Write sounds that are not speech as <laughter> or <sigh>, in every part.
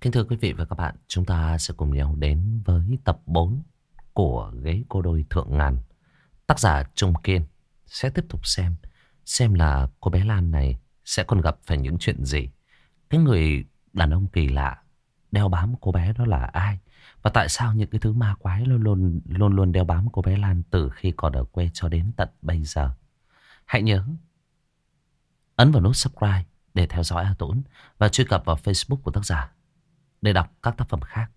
Kính thưa quý vị và các bạn, chúng ta sẽ cùng nhau đến với tập 4 của Ghế Cô Đôi Thượng Ngàn. Tác giả Trung Kiên sẽ tiếp tục xem, xem là cô bé Lan này sẽ còn gặp phải những chuyện gì. Cái người đàn ông kỳ lạ đeo bám cô bé đó là ai? Và tại sao những cái thứ ma quái luôn luôn luôn luôn đeo bám cô bé Lan từ khi còn ở quê cho đến tận bây giờ? Hãy nhớ ấn vào nút subscribe để theo dõi A Tốn và truy cập vào Facebook của tác giả để đọc các tác phẩm khác.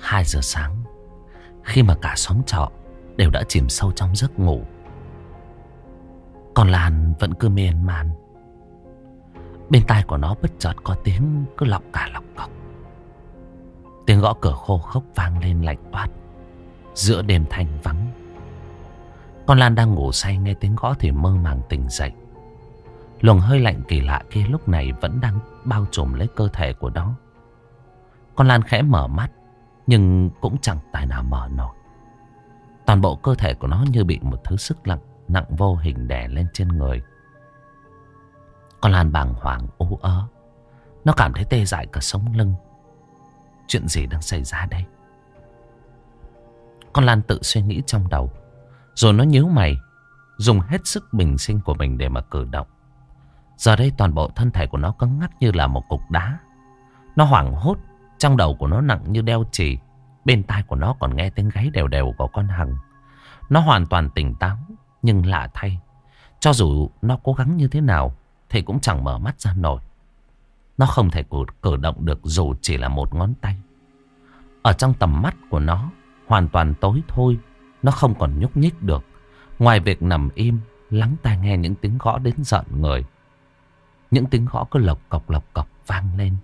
Hai giờ sáng, Khi mà cả xóm trọ Đều đã chìm sâu trong giấc ngủ còn Lan vẫn cứ miền man Bên tai của nó bất chợt có tiếng cứ lọc cả lọc cọc. Tiếng gõ cửa khô khốc vang lên lạnh toát Giữa đêm thanh vắng. Con Lan đang ngủ say nghe tiếng gõ thì mơ màng tỉnh dậy. Luồng hơi lạnh kỳ lạ kia lúc này vẫn đang bao trùm lấy cơ thể của nó. Con Lan khẽ mở mắt, nhưng cũng chẳng tài nào mở nổi. Toàn bộ cơ thể của nó như bị một thứ sức lặng Nặng vô hình đè lên trên người Con Lan bàng hoàng ú ớ Nó cảm thấy tê dại cả sống lưng Chuyện gì đang xảy ra đây Con Lan tự suy nghĩ trong đầu, Rồi nó nhíu mày, Dùng hết sức bình sinh của mình để mà cử động Giờ đây toàn bộ thân thể của nó cứng ngắt như là một cục đá Nó hoảng hốt, trong đầu của nó nặng như đeo chì. Bên tai của nó còn nghe tiếng gáy đều đều của con Hằng. Nó hoàn toàn tỉnh táo. Nhưng lạ thay. Cho dù nó cố gắng như thế nào. Thì cũng chẳng mở mắt ra nổi. Nó không thể cử, cử động được dù chỉ là một ngón tay. Ở trong tầm mắt của nó. Hoàn toàn tối thôi. Nó không còn nhúc nhích được. Ngoài việc nằm im. Lắng tai nghe những tiếng gõ đến giận người. Những tiếng gõ cứ lộc cọc lộc cọc vang lên.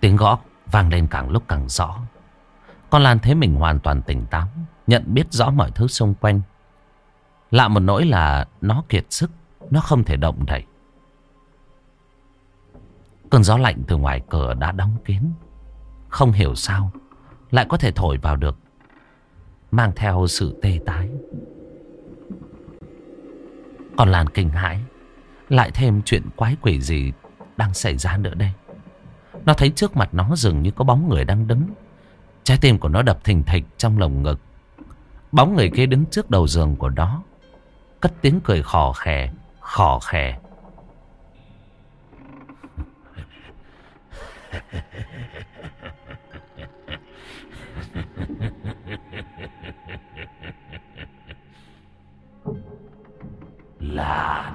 Tiếng gõ vang lên càng lúc càng rõ. Con Lan thấy mình hoàn toàn tỉnh táo, nhận biết rõ mọi thứ xung quanh. Lạ một nỗi là nó kiệt sức, nó không thể động đậy. Cơn gió lạnh từ ngoài cửa đã đóng kín. Không hiểu sao, lại có thể thổi vào được, mang theo sự tê tái. Còn Lan kinh hãi, lại thêm chuyện quái quỷ gì đang xảy ra nữa đây. Nó thấy trước mặt nó dường như có bóng người đang đứng. Trái tim của nó đập thình thịch trong lồng ngực. Bóng người kia đứng trước đầu giường của nó. Cất tiếng cười khò khè, khò khè. là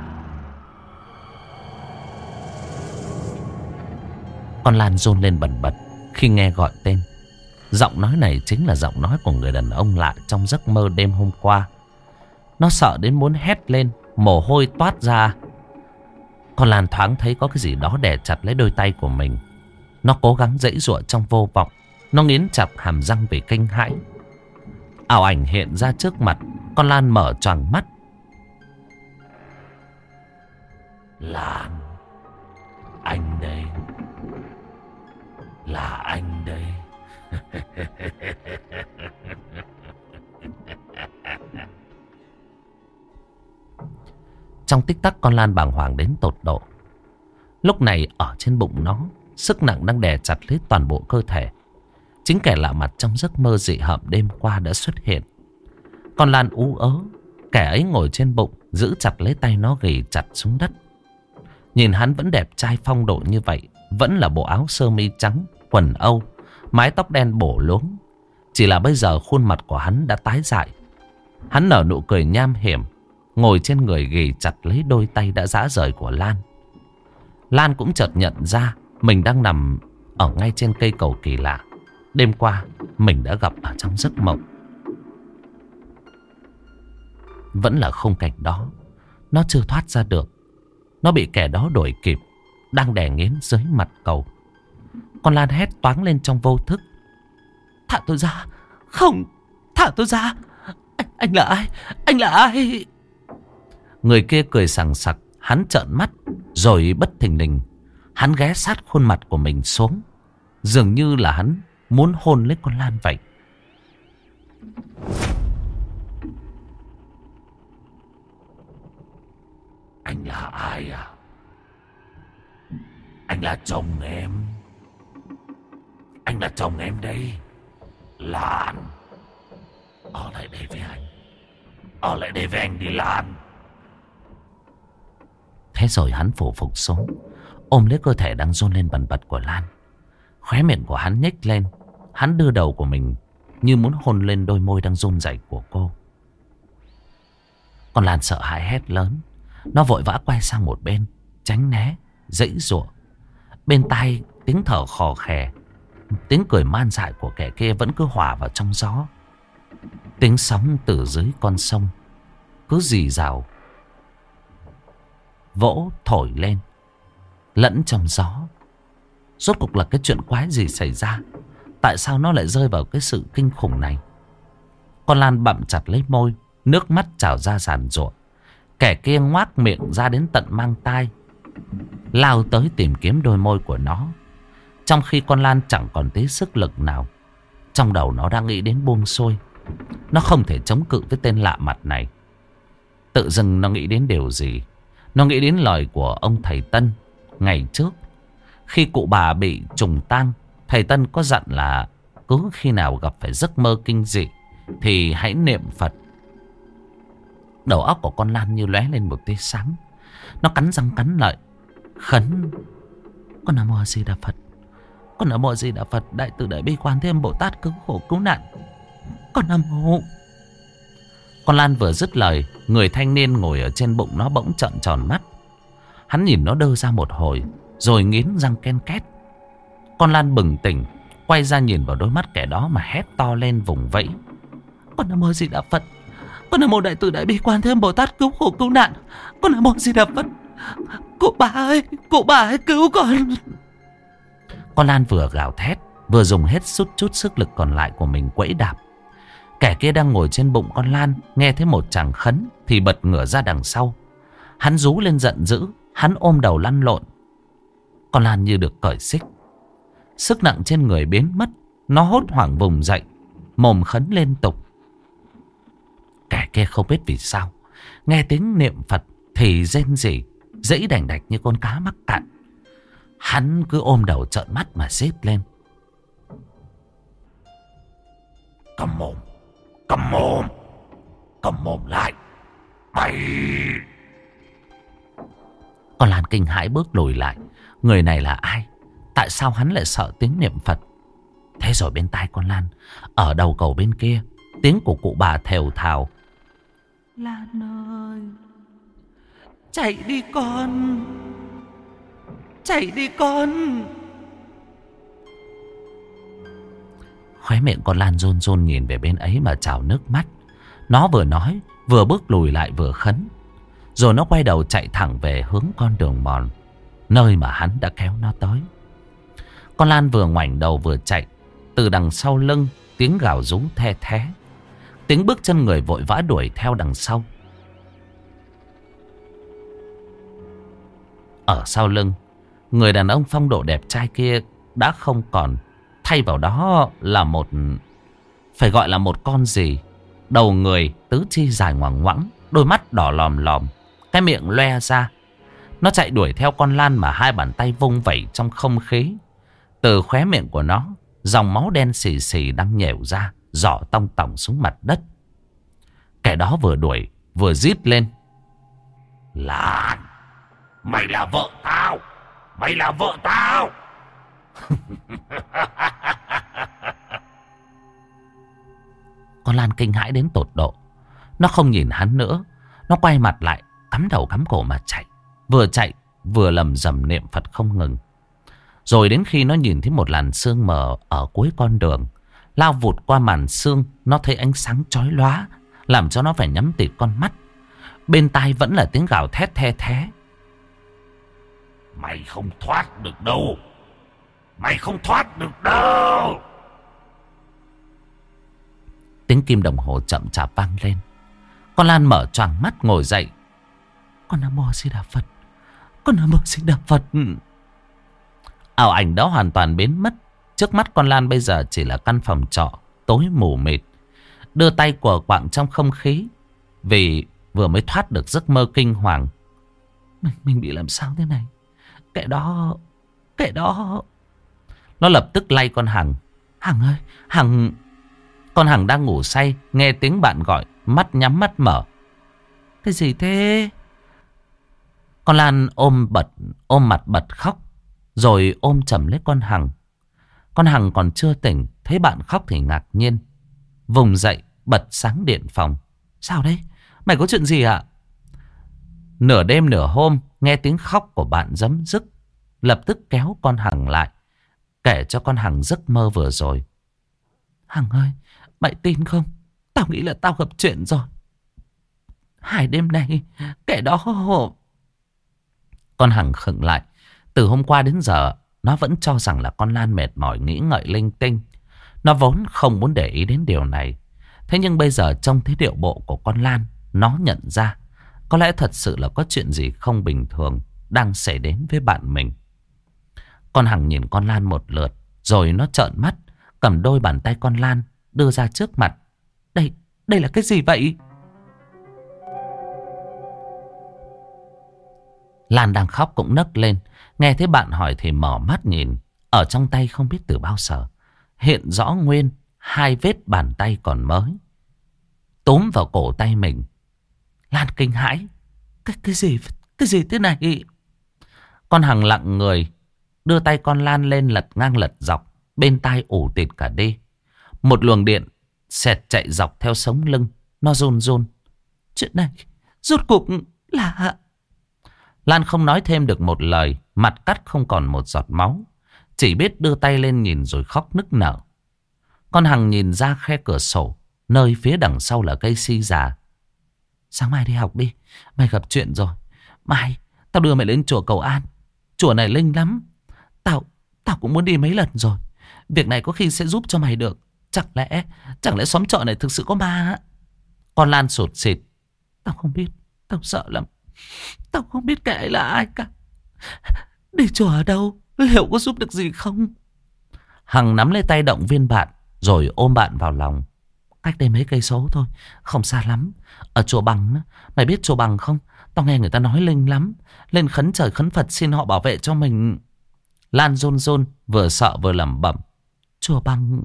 Con Lan rôn lên bần bật khi nghe gọi tên. Giọng nói này chính là giọng nói của người đàn ông lạ trong giấc mơ đêm hôm qua. Nó sợ đến muốn hét lên, mồ hôi toát ra. Con Lan thoáng thấy có cái gì đó đè chặt lấy đôi tay của mình. Nó cố gắng dãy ruộng trong vô vọng. Nó nghiến chặt hàm răng vì kinh hãi. Ảo ảnh hiện ra trước mặt, con Lan mở choàng mắt. Lan, anh đây. Là anh đấy. Trong tích tắc con Lan bàng hoàng đến tột độ. Lúc này ở trên bụng nó, sức nặng đang đè chặt lấy toàn bộ cơ thể. Chính kẻ lạ mặt trong giấc mơ dị hợm đêm qua đã xuất hiện. Con Lan ú ớ, kẻ ấy ngồi trên bụng, giữ chặt lấy tay nó gầy chặt xuống đất. Nhìn hắn vẫn đẹp trai phong độ như vậy, vẫn là bộ áo sơ mi trắng, quần âu, mái tóc đen bổ luống. Chỉ là bây giờ khuôn mặt của hắn đã tái dại. Hắn nở nụ cười nham hiểm, ngồi trên người ghì chặt lấy đôi tay đã rã rời của Lan. Lan cũng chợt nhận ra mình đang nằm ở ngay trên cây cầu kỳ lạ. Đêm qua mình đã gặp ở trong giấc mộng. Vẫn là khung cảnh đó. Nó chưa thoát ra được. Nó bị kẻ đó đuổi kịp. Đang đè nghiến dưới mặt cầu. Con Lan hét toáng lên trong vô thức. Thả tôi ra. Không, Thả tôi ra. Anh, anh là ai? Anh là ai? Người kia cười sằng sặc Hắn trợn mắt Rồi bất thình lình Hắn ghé sát khuôn mặt của mình xuống. Dường như là hắn muốn hôn lấy con Lan vậy. Anh là ai à? Anh là chồng em. Anh là chồng em đây. Lan Ở lại đây với anh. Ở lại đây với anh đi Lan Thế rồi hắn phủ phục xuống. Ôm lấy cơ thể đang run lên bần bật của Lan. Khóe miệng của hắn nhếch lên. Hắn đưa đầu của mình Như muốn hôn lên đôi môi đang run rẩy của cô. Còn Lan sợ hãi hét lớn. Nó vội vã quay sang một bên, Tránh né, Dãy ruộng Bên tai, tiếng thở khò khè. Tiếng cười man dại của kẻ kia vẫn cứ hòa vào trong gió. Tiếng sóng từ dưới con sông Cứ dì rào, Vỗ thổi lên, Lẫn trong gió. Rốt cuộc là cái chuyện quái gì xảy ra? Tại sao nó lại rơi vào cái sự kinh khủng này? Con Lan bậm chặt lấy môi, Nước mắt trào ra giàn ruộng Kẻ kia ngoác miệng ra đến tận mang tai, Lao tới tìm kiếm đôi môi của nó. Trong khi con Lan chẳng còn tí sức lực nào, Trong đầu nó đang nghĩ đến buông xuôi. Nó không thể chống cự với tên lạ mặt này. Tự dưng nó nghĩ đến điều gì? Nó nghĩ đến lời của ông thầy Tân Ngày trước. Khi cụ bà bị trùng tang, Thầy Tân có dặn là Cứ khi nào gặp phải giấc mơ kinh dị Thì hãy niệm Phật. Đầu óc của con Lan như lóe lên một tia sáng. Nó cắn răng cắn lợi Khấn, Con Nam Mô Di Đà Phật. Con Nam Mô gì Đà Phật, Đại tử Đại Bi Quan Thêm Bồ Tát cứu khổ cứu nạn. Con Nam Mô Con Lan vừa dứt lời, Người thanh niên ngồi ở trên bụng nó bỗng trợn tròn mắt. Hắn nhìn nó đơ ra một hồi, Rồi nghiến răng ken két. Con Lan bừng tỉnh, Quay ra nhìn vào đôi mắt kẻ đó mà hét to lên vùng vẫy. Con Nam Mô gì Đà Phật? Con Nam Mô Đại Tử Đại Bi Quan thêm Bồ Tát cứu khổ cứu nạn. Con Nam Mô gì Đà Phật? Cụ bà ơi, Cụ bà ơi cứu con. Con Lan vừa gào thét, Vừa dùng hết sút chút sức lực còn lại của mình quẫy đạp. Kẻ kia đang ngồi trên bụng con Lan, Nghe thấy một chàng khấn Thì bật ngửa ra đằng sau. Hắn rú lên giận dữ, Hắn ôm đầu lăn lộn. Con Lan như được cởi xích. Sức nặng trên người biến mất, Nó hốt hoảng vùng dậy, Mồm khấn liên tục. Kẻ kia không biết vì sao, Nghe tiếng niệm Phật Thì rên rỉ Dẫy đành đạch như con cá mắc cạn. Hắn cứ ôm đầu trợn mắt mà xếp lên. Cầm mồm Cầm mồm Cầm mồm lại Mày Con Lan kinh hãi bước lùi lại. Người này là ai? Tại sao hắn lại sợ tiếng niệm Phật? Thế rồi bên tai con Lan Ở đầu cầu bên kia Tiếng của cụ bà thều thào. Lan ơi! Chạy đi con Chạy đi con. Khóe miệng con Lan rôn rôn nhìn về bên ấy mà trào nước mắt. Nó vừa nói, Vừa bước lùi lại vừa khấn. Rồi nó quay đầu chạy thẳng về hướng con đường mòn, Nơi mà hắn đã kéo nó tới. Con Lan vừa ngoảnh đầu vừa chạy, Từ đằng sau lưng Tiếng gào rú the thé. Tiếng bước chân người vội vã đuổi theo đằng sau. Ở sau lưng Người đàn ông phong độ đẹp trai kia Đã không còn Thay vào đó là một, Phải gọi là một con gì? Đầu người, tứ chi dài ngoằng ngoẵng Đôi mắt đỏ lòm lòm, Cái miệng loe ra. Nó chạy đuổi theo con Lan mà hai bàn tay vung vẩy trong không khí. Từ khóe miệng của nó, Dòng máu đen xì xì đang nhèo ra Giỏ tông tỏng xuống mặt đất. Kẻ đó vừa đuổi, Vừa rít lên. Lan, Mày là vợ tao. Mày là vợ tao. <laughs> Con Lan kinh hãi đến tột độ. Nó không nhìn hắn nữa. Nó quay mặt lại, Cắm đầu cắm cổ mà chạy. Vừa chạy, vừa lầm rầm niệm Phật không ngừng. Rồi đến khi nó nhìn thấy một làn sương mờ Ở cuối con đường, Lao vụt qua màn sương, Nó thấy ánh sáng chói lóa, Làm cho nó phải nhắm tịt con mắt. Bên tai vẫn là tiếng gào thét the thé. Mày không thoát được đâu Mày không thoát được đâu Tiếng kim đồng hồ chậm chạp vang lên. Con Lan mở choàng mắt ngồi dậy. Con Nam Mô Di Đà Phật. Con Nam Mô Di Đà Phật. Ảo ảnh đó hoàn toàn biến mất. Trước mắt con Lan bây giờ chỉ là căn phòng trọ, tối mù mịt. Đưa tay của quạng trong không khí. Vì vừa mới thoát được giấc mơ kinh hoàng. Mình, mình bị làm sao thế này? Kệ đó... kệ đó... Nó lập tức lay con Hằng. Hằng ơi, Hằng... Con Hằng đang ngủ say, nghe tiếng bạn gọi, mắt nhắm mắt mở. Cái gì thế? Con Lan ôm bật, ôm mặt bật khóc, rồi ôm chầm lấy con Hằng. Con Hằng còn chưa tỉnh, thấy bạn khóc thì ngạc nhiên. Vùng dậy, bật sáng điện phòng. Sao đấy? Mày có chuyện gì ạ? Nửa đêm nửa hôm, nghe tiếng khóc của bạn dấm dứt. Lập tức kéo con Hằng lại, kể cho con Hằng giấc mơ vừa rồi. Hằng ơi, mày tin không? Tao nghĩ là tao gặp chuyện rồi. Hai đêm nay, kẻ đó... Con Hằng khựng lại. Từ hôm qua đến giờ, nó vẫn cho rằng là con Lan mệt mỏi nghĩ ngợi linh tinh. Nó vốn không muốn để ý đến điều này. Thế nhưng bây giờ trong thế điệu bộ của con Lan, nó nhận ra. Có lẽ thật sự là có chuyện gì không bình thường đang xảy đến với bạn mình. Con Hằng nhìn con Lan một lượt, rồi nó trợn mắt, cầm đôi bàn tay con Lan đưa ra trước mặt. Đây, đây là cái gì vậy? Lan đang khóc cũng nấc lên. Nghe thấy bạn hỏi thì mở mắt nhìn. Ở trong tay không biết từ bao giờ. Hiện rõ nguyên hai vết bàn tay còn mới. Túm vào cổ tay mình. Lan kinh hãi. Cái, cái gì? Cái gì thế này? Con Hằng lặng người. Đưa tay con Lan lên lật ngang lật dọc. Bên tai ủ tịt cả đi. Một luồng điện xẹt chạy dọc theo sống lưng. Nó run run. Chuyện này rốt cuộc là... Lan không nói thêm được một lời, mặt cắt không còn một giọt máu. Chỉ biết đưa tay lên nhìn rồi khóc nức nở. Con Hằng nhìn ra khe cửa sổ, nơi phía đằng sau là cây si già. Sáng mai đi học đi, mày gặp chuyện rồi. Mai, tao đưa mày lên chùa cầu an. Chùa này linh lắm. Tao, tao cũng muốn đi mấy lần rồi. Việc này có khi sẽ giúp cho mày được. Chẳng lẽ, chẳng lẽ xóm chợ này thực sự có ma Con Lan sụt xịt. Tao không biết, tao sợ lắm. Tao không biết kẻ là ai cả. Đi chùa ở đâu? Liệu có giúp được gì không? Hằng nắm lấy tay động viên bạn. Rồi ôm bạn vào lòng. Cách đây mấy cây số thôi. Không xa lắm. Ở chùa Bằng. Mày biết chùa Bằng không? Tao nghe người ta nói linh lắm. Lên khấn trời khấn Phật xin họ bảo vệ cho mình. Lan run run. Vừa sợ vừa lẩm bẩm. Chùa Bằng...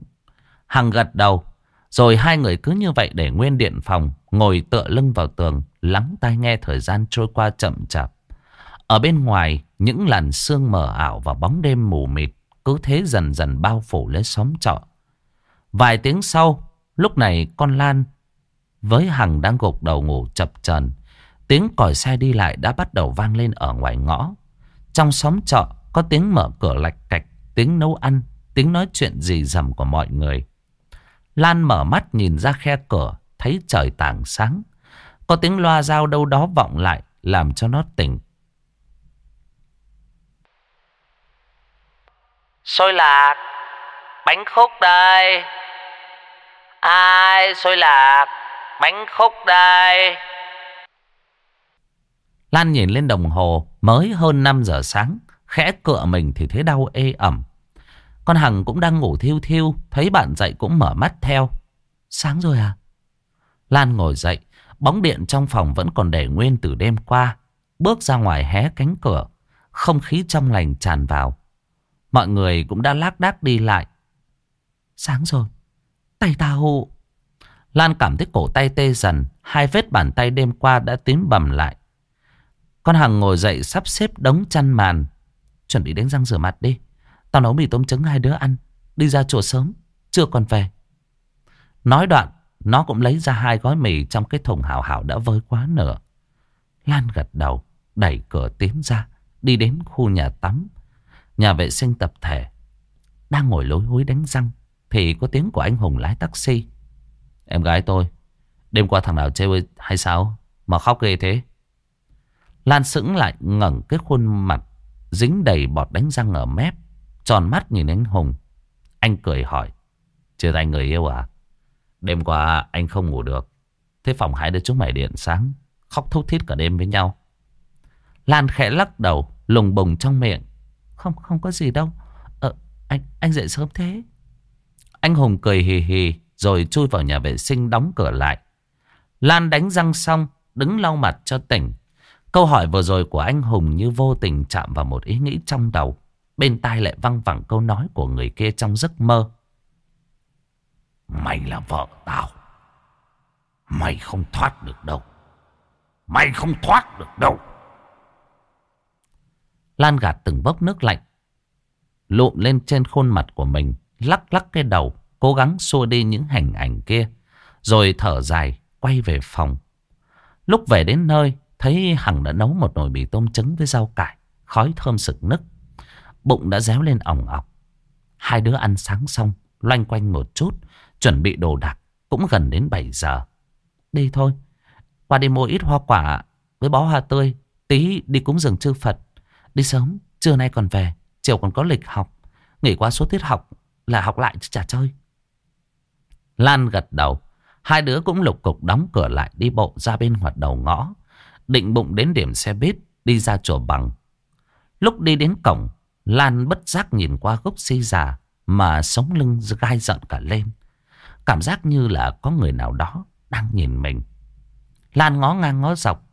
Hằng gật đầu. Rồi hai người cứ như vậy để nguyên điện phòng. Ngồi tựa lưng vào tường. Lắng tai nghe thời gian trôi qua chậm chạp. Ở bên ngoài, những làn sương mờ ảo và bóng đêm mù mịt cứ thế dần dần bao phủ lấy xóm trọ. Vài tiếng sau, lúc này con Lan với Hằng đang gục đầu ngủ chập chờn Tiếng còi xe đi lại đã bắt đầu vang lên ở ngoài ngõ. Trong xóm trọ có tiếng mở cửa lạch cạch, tiếng nấu ăn, tiếng nói chuyện gì rầm của mọi người. Lan mở mắt nhìn ra khe cửa, thấy trời tảng sáng. Có tiếng loa dao đâu đó vọng lại Làm cho nó tỉnh Xôi lạc Bánh khúc đây Ai xôi lạc, Bánh khúc đây Lan nhìn lên đồng hồ, Mới hơn 5 giờ sáng, Khẽ cựa mình thì thấy đau ê ẩm Con Hằng cũng đang ngủ thiêu thiêu, Thấy bạn dậy cũng mở mắt theo Sáng rồi à Lan ngồi dậy, Bóng điện trong phòng vẫn còn để nguyên từ đêm qua. Bước ra ngoài hé cánh cửa. Không khí trong lành tràn vào. Mọi người cũng đã lác đác đi lại. Sáng rồi. Tay tao... Lan cảm thấy cổ tay tê dần. Hai vết bàn tay đêm qua đã tím bầm lại. Con Hằng ngồi dậy sắp xếp đống chăn màn. Chuẩn bị đánh răng rửa mặt đi. Tao nấu mì tôm trứng hai đứa ăn. Đi ra chùa sớm. Chưa còn về. Nói đoạn nó cũng lấy ra hai gói mì trong cái thùng hảo hảo đã vơi quá nửa. Lan gật đầu, đẩy cửa tiến ra, đi đến khu nhà tắm. Nhà vệ sinh tập thể. Đang ngồi lối hối đánh răng, thì có tiếng của anh Hùng lái taxi. Em gái tôi, đêm qua thằng nào chơi hay sao mà khóc ghê thế? Lan sững lại ngẩng cái khuôn mặt dính đầy bọt đánh răng ở mép, tròn mắt nhìn anh Hùng. Anh cười hỏi, chưa tay người yêu à? Đêm qua anh không ngủ được. Thế phòng hai đứa chúng mày điện sáng. Khóc thúc thít cả đêm với nhau. Lan khẽ lắc đầu, lùng bùng trong miệng. Không, không có gì đâu. Ờ, anh, anh dậy sớm thế. Anh Hùng cười hì hì, rồi chui vào nhà vệ sinh đóng cửa lại. Lan đánh răng xong, đứng lau mặt cho tỉnh. Câu hỏi vừa rồi của anh Hùng như vô tình chạm vào một ý nghĩ trong đầu. Bên tai lại văng vẳng câu nói của người kia trong giấc mơ. Mày là vợ tao. Mày không thoát được đâu. Mày không thoát được đâu. Lan gạt từng bốc nước lạnh. Lụm lên trên khuôn mặt của mình. Lắc lắc cái đầu. Cố gắng xua đi những hình ảnh kia. Rồi thở dài quay về phòng. Lúc về đến nơi. Thấy Hằng đã nấu một nồi mì tôm trứng với rau cải. Khói thơm sực nức. Bụng đã réo lên ỏng ọc. Hai đứa ăn sáng xong. Loanh quanh một chút. Chuẩn bị đồ đạc. Cũng gần đến 7 giờ. Đi thôi. Qua đi mua ít hoa quả với bó hoa tươi. Tí đi cúng dường chư Phật. Đi sớm, trưa nay còn về. Chiều còn có lịch học. Nghỉ qua số tiết học là học lại chứ chả chơi. Lan gật đầu. Hai đứa cũng lục cục đóng cửa lại đi bộ ra bên hoạt đầu ngõ. Định bụng đến điểm xe buýt đi ra chùa bằng. Lúc đi đến cổng, Lan bất giác nhìn qua gốc si già mà sống lưng gai giận cả lên. Cảm giác như là có người nào đó đang nhìn mình. Lan ngó ngang ngó dọc.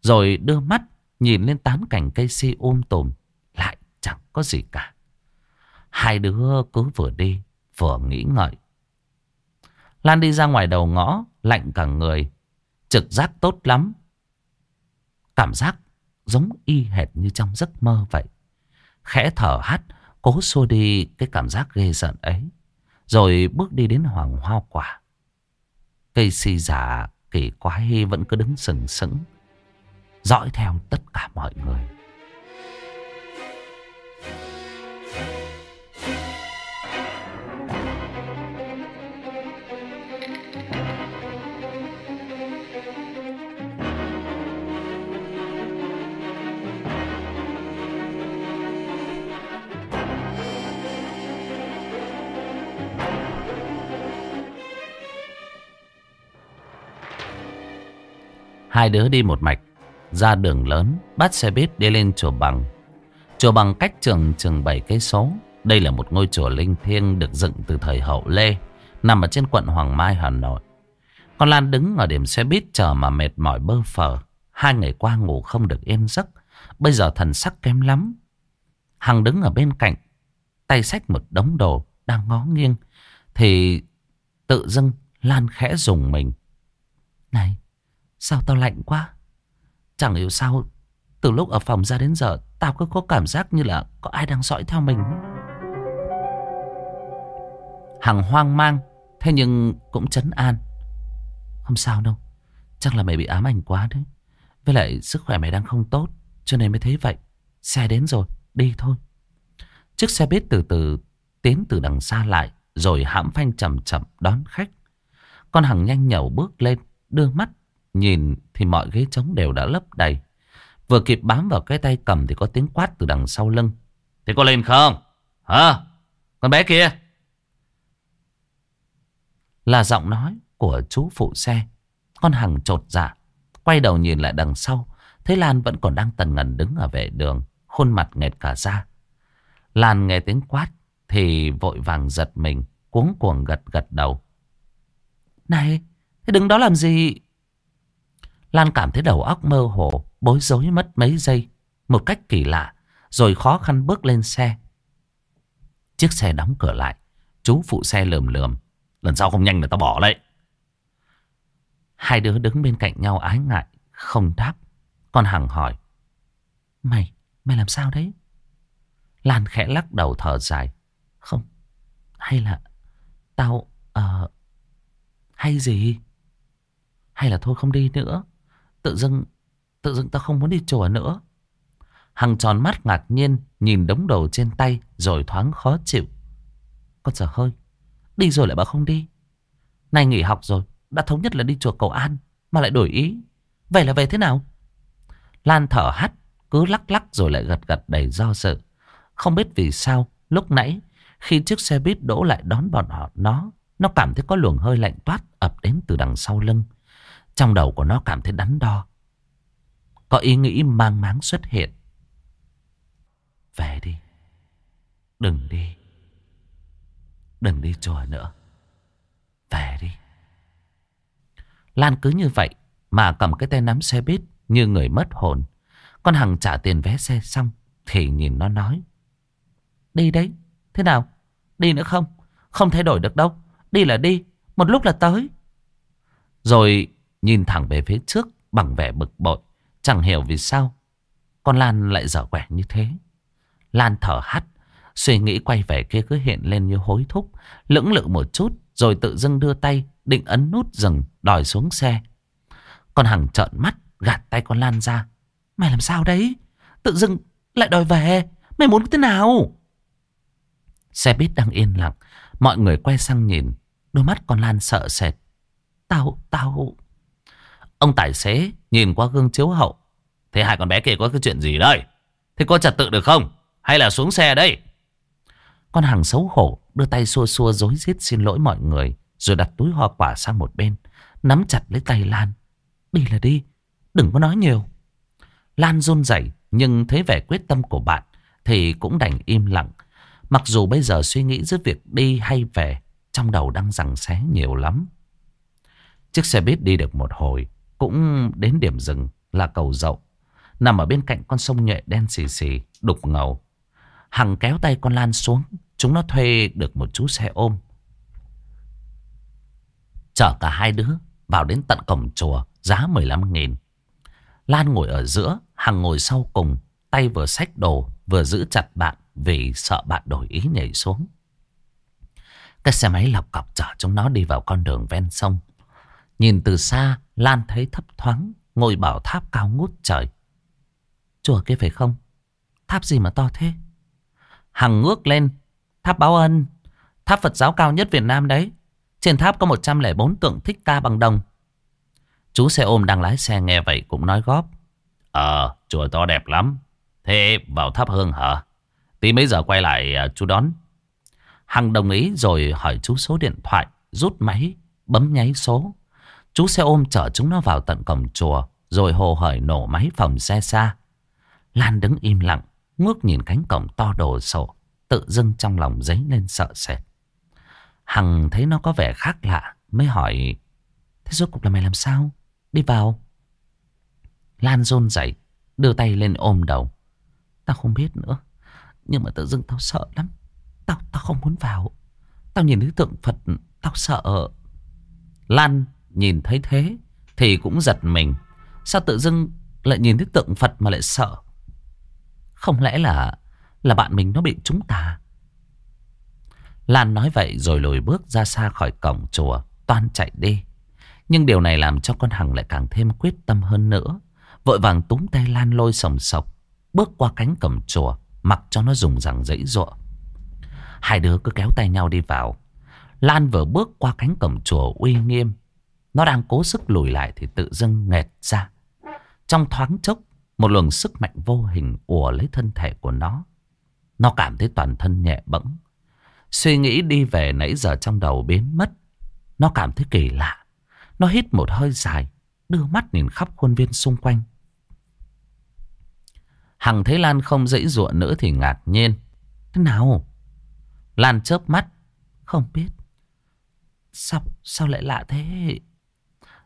Rồi đưa mắt nhìn lên tán cành cây si ôm tùm. Lại chẳng có gì cả. Hai đứa cứ vừa đi, vừa nghĩ ngợi. Lan đi ra ngoài đầu ngõ, lạnh cả người. Trực giác tốt lắm. Cảm giác giống y hệt như trong giấc mơ vậy. Khẽ thở hắt, cố xua đi cái cảm giác ghê giận ấy. Rồi bước đi đến hoàng hoa quả. Cây si giả kỳ quái vẫn cứ đứng sừng sững. Dõi theo tất cả mọi người. Hai đứa đi một mạch ra đường lớn, bắt xe buýt đi lên chùa Bằng. Chùa Bằng cách trường chừng 7 cây số. Đây là một ngôi chùa linh thiêng được dựng từ thời hậu Lê, nằm ở trên quận Hoàng Mai, Hà Nội. Con Lan đứng ở điểm xe buýt chờ mà mệt mỏi bơ phờ. Hai ngày qua ngủ không được yên giấc. Bây giờ thần sắc kém lắm. Hằng đứng ở bên cạnh, tay xách một đống đồ, đang ngó nghiêng. Thì tự dưng Lan khẽ dùng mình. Này, Sao tao lạnh quá? Chẳng hiểu sao Từ lúc ở phòng ra đến giờ Tao cứ có cảm giác như là có ai đang dõi theo mình. Hằng hoang mang Thế nhưng cũng chấn an. Không sao đâu Chắc là mày bị ám ảnh quá đấy. Với lại sức khỏe mày đang không tốt Cho nên mới thấy vậy. Xe đến rồi, đi thôi. Chiếc xe buýt từ từ tiến từ đằng xa lại Rồi hãm phanh chậm chậm đón khách. Con Hằng nhanh nhẩu bước lên Đưa mắt Nhìn thì mọi ghế trống đều đã lấp đầy. Vừa kịp bám vào cái tay cầm thì có tiếng quát từ đằng sau lưng. Thế có lên không? Hả? Con bé kia. Là giọng nói của chú phụ xe. Con Hằng trột dạ. Quay đầu nhìn lại đằng sau. Thấy Lan vẫn còn đang tần ngần đứng ở vệ đường. Khuôn mặt nghẹt cả ra. Lan nghe tiếng quát. Thì vội vàng giật mình. Cuống cuồng gật gật đầu. Này, thế đứng đó làm gì? Lan cảm thấy đầu óc mơ hồ, bối rối mất mấy giây, một cách kỳ lạ, rồi khó khăn bước lên xe. Chiếc xe đóng cửa lại, chú phụ xe lườm lườm. Lần sau không nhanh là tao bỏ đấy. Hai đứa đứng bên cạnh nhau ái ngại, không đáp. Con Hằng hỏi. Mày, mày làm sao đấy? Lan khẽ lắc đầu thở dài. Không, hay là tao, uh, hay gì? Hay là thôi không đi nữa? Tự dưng, tự dưng tao không muốn đi chùa nữa. Hằng tròn mắt ngạc nhiên, nhìn đống đồ trên tay, rồi thoáng khó chịu. Con sợ hơi, đi rồi lại bảo không đi. Này nghỉ học rồi, đã thống nhất là đi chùa cầu an, mà lại đổi ý. Vậy là về thế nào? Lan thở hắt, cứ lắc lắc rồi lại gật gật đầy do dự. Không biết vì sao, lúc nãy, khi chiếc xe buýt đỗ lại đón bọn họ nó, Nó cảm thấy có luồng hơi lạnh toát ập đến từ đằng sau lưng. Trong đầu của nó cảm thấy đắn đo. Có ý nghĩ mang máng xuất hiện. Về đi. Đừng đi. Đừng đi chùa nữa. Về đi. Lan cứ như vậy mà cầm cái tay nắm xe buýt như người mất hồn. Con Hằng trả tiền vé xe xong thì nhìn nó nói. Đi đấy. Thế nào? Đi nữa không? Không thay đổi được đâu. Đi là đi. Một lúc là tới. Rồi nhìn thẳng về phía trước bằng vẻ bực bội. Chẳng hiểu vì sao. Con Lan lại dở quẻ như thế. Lan thở hắt. Suy nghĩ quay về kia cứ hiện lên như hối thúc. Lưỡng lự một chút. Rồi tự dưng đưa tay. Định ấn nút dừng. Đòi xuống xe. Con Hằng trợn mắt. Gạt tay con Lan ra. Mày làm sao đấy? Tự dưng lại đòi về. Mày muốn thế nào? Xe buýt đang yên lặng. Mọi người quay sang nhìn. Đôi mắt con Lan sợ sệt. Tao, tao... Ông tài xế nhìn qua gương chiếu hậu. Thế hai con bé kia có cái chuyện gì đây? Thế có trật tự được không? Hay là xuống xe đây? Con hàng xấu hổ đưa tay xua xua dối rít xin lỗi mọi người. Rồi đặt túi hoa quả sang một bên. Nắm chặt lấy tay Lan. Đi là đi. Đừng có nói nhiều. Lan run rẩy, nhưng thấy vẻ quyết tâm của bạn thì cũng đành im lặng. Mặc dù bây giờ suy nghĩ giữa việc đi hay về, trong đầu đang rằng xé nhiều lắm. Chiếc xe buýt đi được một hồi cũng đến điểm dừng là cầu dậu. Nằm ở bên cạnh con sông nhuệ đen xì xì, đục ngầu. Hằng kéo tay con Lan xuống. Chúng nó thuê được một chú xe ôm. Chở cả hai đứa vào đến tận cổng chùa giá 15 nghìn. Lan ngồi ở giữa, Hằng ngồi sau cùng, tay vừa xách đồ, vừa giữ chặt bạn vì sợ bạn đổi ý nhảy xuống. Cái xe máy lọc cọc chở chúng nó đi vào con đường ven sông. Nhìn từ xa, Lan thấy thấp thoáng, ngôi bảo tháp cao ngút trời. Chùa kia phải không? Tháp gì mà to thế? Hằng ngước lên, tháp báo ân, tháp Phật giáo cao nhất Việt Nam đấy. Trên tháp có 104 tượng thích ca bằng đồng. Chú xe ôm đang lái xe nghe vậy cũng nói góp. Ờ, chùa to đẹp lắm. Thế vào tháp hương hả? Tí mấy giờ quay lại à, chú đón. Hằng đồng ý rồi hỏi chú số điện thoại, rút máy, bấm nháy số. Chú xe ôm chở chúng nó vào tận cổng chùa, rồi hồ hởi nổ máy phòng xe xa. Lan đứng im lặng, ngước nhìn cánh cổng to đồ sộ, tự dưng trong lòng dấy lên sợ sệt. Hằng thấy nó có vẻ khác lạ, mới hỏi, thế rốt cuộc là mày làm sao? Đi vào. Lan rôn dậy, đưa tay lên ôm đầu. Tao không biết nữa. Nhưng mà tự dưng tao sợ lắm. Tao tao không muốn vào. Tao nhìn thấy tượng Phật, tao sợ. Lan nhìn thấy thế thì cũng giật mình. Sao tự dưng lại nhìn thấy tượng Phật mà lại sợ? Không lẽ là là bạn mình nó bị trúng tà? Lan nói vậy rồi lùi bước ra xa khỏi cổng chùa, toan chạy đi. Nhưng điều này làm cho con Hằng lại càng thêm quyết tâm hơn nữa. Vội vàng túm tay Lan lôi sồng sọc, bước qua cánh cổng chùa, mặc cho nó dùng rằng dãy ruộng. Hai đứa cứ kéo tay nhau đi vào. Lan vừa bước qua cánh cổng chùa uy nghiêm. Nó đang cố sức lùi lại thì tự dưng nghẹt ra. Trong thoáng chốc, một luồng sức mạnh vô hình ùa lấy thân thể của nó. Nó cảm thấy toàn thân nhẹ bẫng. Suy nghĩ đi về nãy giờ trong đầu biến mất. Nó cảm thấy kỳ lạ. Nó hít một hơi dài, đưa mắt nhìn khắp khuôn viên xung quanh. Hằng thấy Lan không dãy dụa nữa thì ngạc nhiên. Thế nào? Lan chớp mắt. Không biết. Sao, sao lại lạ thế?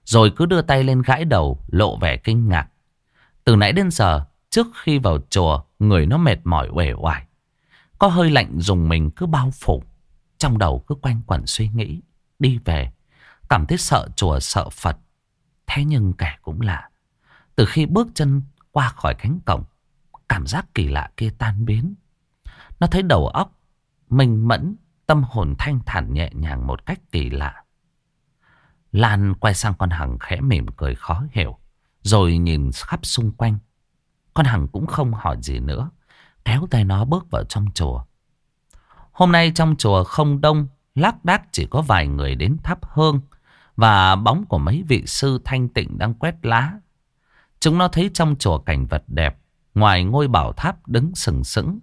Rồi cứ đưa tay lên gãi đầu, lộ vẻ kinh ngạc. Từ nãy đến giờ, trước khi vào chùa, người nó mệt mỏi uể oải. Có hơi lạnh dùng mình cứ bao phủ. Trong đầu cứ quanh quẩn suy nghĩ. Đi về. Cảm thấy sợ chùa sợ Phật. Thế nhưng kẻ cũng lạ. Từ khi bước chân qua khỏi cánh cổng. Cảm giác kỳ lạ kia tan biến. Nó thấy đầu óc. Mình mẫn. Tâm hồn thanh thản nhẹ nhàng một cách kỳ lạ. Lan quay sang con Hằng khẽ mỉm cười khó hiểu. Rồi nhìn khắp xung quanh. Con Hằng cũng không hỏi gì nữa. Kéo tay nó bước vào trong chùa. Hôm nay trong chùa không đông. Lác đác chỉ có vài người đến thắp hương. Và bóng của mấy vị sư thanh tịnh đang quét lá. Chúng nó thấy trong chùa cảnh vật đẹp. Ngoài ngôi bảo tháp đứng sừng sững.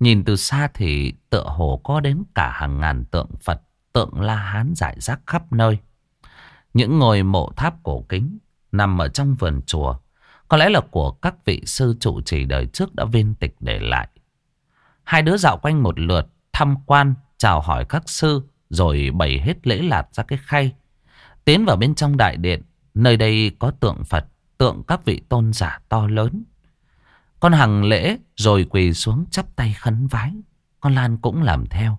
Nhìn từ xa thì tựa hồ có đến cả hàng ngàn tượng Phật, tượng La Hán rải rác khắp nơi. Những ngôi mộ tháp cổ kính nằm ở trong vườn chùa. Có lẽ là của các vị sư trụ trì đời trước đã viên tịch để lại. Hai đứa dạo quanh một lượt, tham quan, chào hỏi các sư, rồi bày hết lễ lạt ra cái khay. Tiến vào bên trong đại điện, nơi đây có tượng Phật, tượng các vị tôn giả to lớn. Con hằng lễ rồi quỳ xuống chắp tay khấn vái. Con Lan cũng làm theo.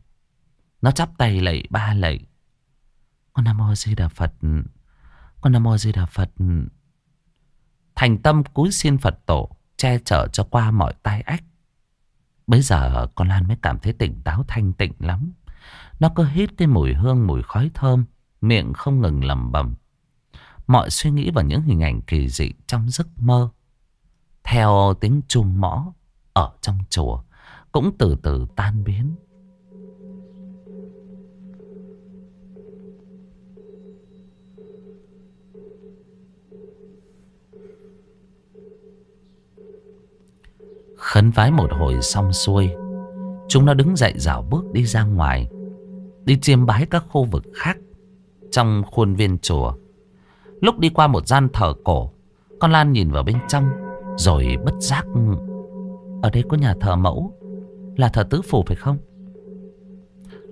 Nó chắp tay lạy ba lạy. Con Nam Mô Di Đà Phật. Con Nam Mô Di Đà Phật. Thành tâm cúi xin Phật tổ che chở cho qua mọi tai ách. Bây giờ con Lan mới cảm thấy tỉnh táo thanh tịnh lắm. Nó cứ hít cái mùi hương mùi khói thơm, miệng không ngừng lẩm bẩm. Mọi suy nghĩ và những hình ảnh kỳ dị trong giấc mơ. Theo tiếng chuông mõ ở trong chùa cũng từ từ tan biến. Khấn vái một hồi xong xuôi, Chúng nó đứng dậy dạo bước đi ra ngoài, Đi chiêm bái các khu vực khác Trong khuôn viên chùa. Lúc đi qua một gian thờ cổ, Con Lan nhìn vào bên trong Rồi bất giác, Ở đây có nhà thờ mẫu, Là thờ tứ phủ phải không?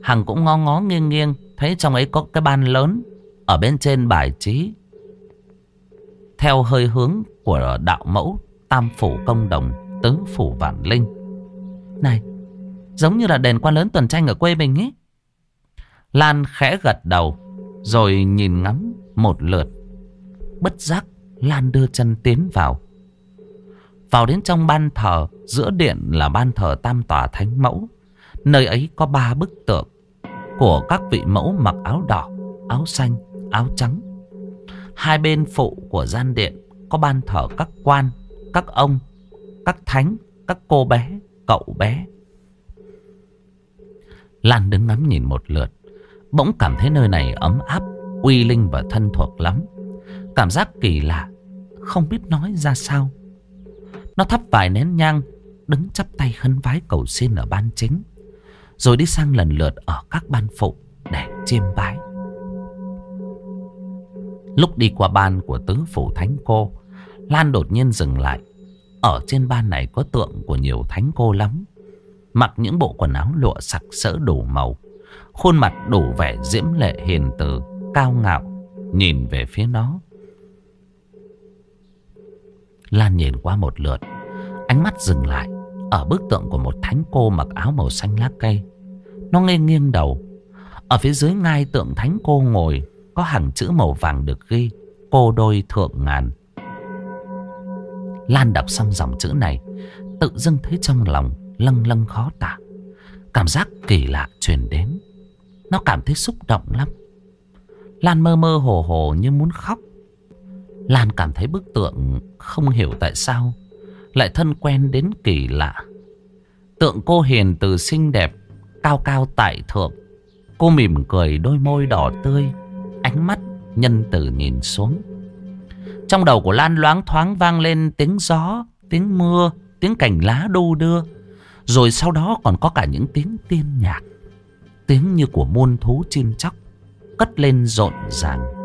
Hằng cũng ngó ngó nghiêng nghiêng, Thấy trong ấy có cái ban lớn Ở bên trên bài trí theo hơi hướng của đạo mẫu Tam phủ công đồng tứ phủ vạn linh. Này, giống như là đền quan lớn tuần tranh ở quê mình ấy. Lan khẽ gật đầu, rồi nhìn ngắm một lượt. Bất giác, Lan đưa chân tiến vào. Vào đến trong ban thờ, giữa điện là ban thờ tam tòa thánh mẫu. Nơi ấy có ba bức tượng của các vị mẫu mặc áo đỏ, áo xanh, áo trắng. Hai bên phụ của gian điện có ban thờ các quan, các ông, các thánh, các cô bé, cậu bé. Lan đứng ngắm nhìn một lượt, bỗng cảm thấy nơi này ấm áp, uy linh và thân thuộc lắm. Cảm giác kỳ lạ, không biết nói ra sao. Nó thắp vài nén nhang, đứng chắp tay khấn vái cầu xin ở ban chính. Rồi đi sang lần lượt ở các ban phụ để chiêm bái. Lúc đi qua ban của tứ phủ thánh cô, Lan đột nhiên dừng lại ở trên ban này có tượng của nhiều thánh cô lắm. Mặc những bộ quần áo lụa sặc sỡ đủ màu. Khuôn mặt đủ vẻ diễm lệ hiền từ, cao ngạo, nhìn về phía nó. Lan nhìn qua một lượt, ánh mắt dừng lại ở bức tượng của một thánh cô mặc áo màu xanh lá cây. Nó nghiêng nghiêng đầu. Ở phía dưới ngai tượng thánh cô ngồi có hàng chữ màu vàng được ghi, cô đôi thượng ngàn. Lan đọc xong dòng chữ này, Tự dưng thấy trong lòng lâng lâng khó tả. Cảm giác kỳ lạ truyền đến. Nó cảm thấy xúc động lắm. Lan mơ mơ hồ hồ như muốn khóc. Lan cảm thấy bức tượng không hiểu tại sao Lại thân quen đến kỳ lạ. Tượng cô hiền từ xinh đẹp, Cao cao tại thượng. Cô mỉm cười, đôi môi đỏ tươi. Ánh mắt nhân từ nhìn xuống trong đầu của Lan loáng thoáng vang lên tiếng gió, tiếng mưa, tiếng cành lá đu đưa. Rồi sau đó còn có cả những tiếng tiên nhạc. Tiếng như của muôn thú chim chóc cất lên rộn ràng.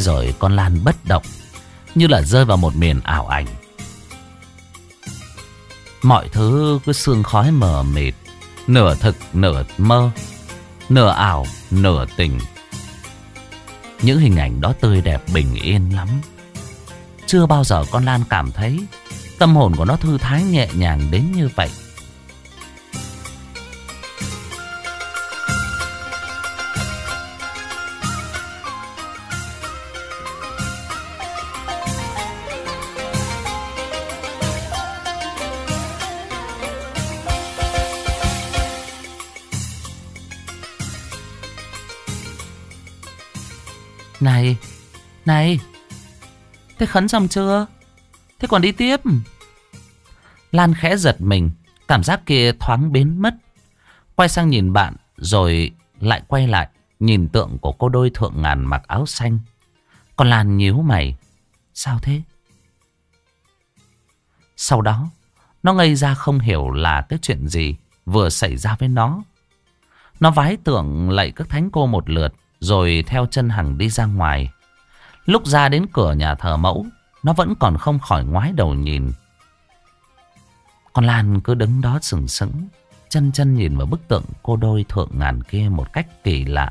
Thế rồi con Lan bất động, Như là rơi vào một miền ảo ảnh. Mọi thứ cứ sương khói mờ mịt, Nửa thực, nửa mơ, Nửa ảo, nửa tình. Những hình ảnh đó tươi đẹp bình yên lắm. Chưa bao giờ con Lan cảm thấy Tâm hồn của nó thư thái nhẹ nhàng đến như vậy. Này, này, thế khấn xong chưa? Thế còn đi tiếp? Lan khẽ giật mình. Cảm giác kia thoáng biến mất. Quay sang nhìn bạn rồi lại quay lại. Nhìn tượng của cô đôi thượng ngàn mặc áo xanh. Còn Lan nhíu mày. Sao thế? Sau đó, nó ngây ra không hiểu là cái chuyện gì vừa xảy ra với nó. Nó vái tưởng lạy các thánh cô một lượt rồi theo chân Hằng đi ra ngoài. Lúc ra đến cửa nhà thờ mẫu, nó vẫn còn không khỏi ngoái đầu nhìn. Con Lan cứ đứng đó sừng sững, chân chân nhìn vào bức tượng cô đôi thượng ngàn kia một cách kỳ lạ.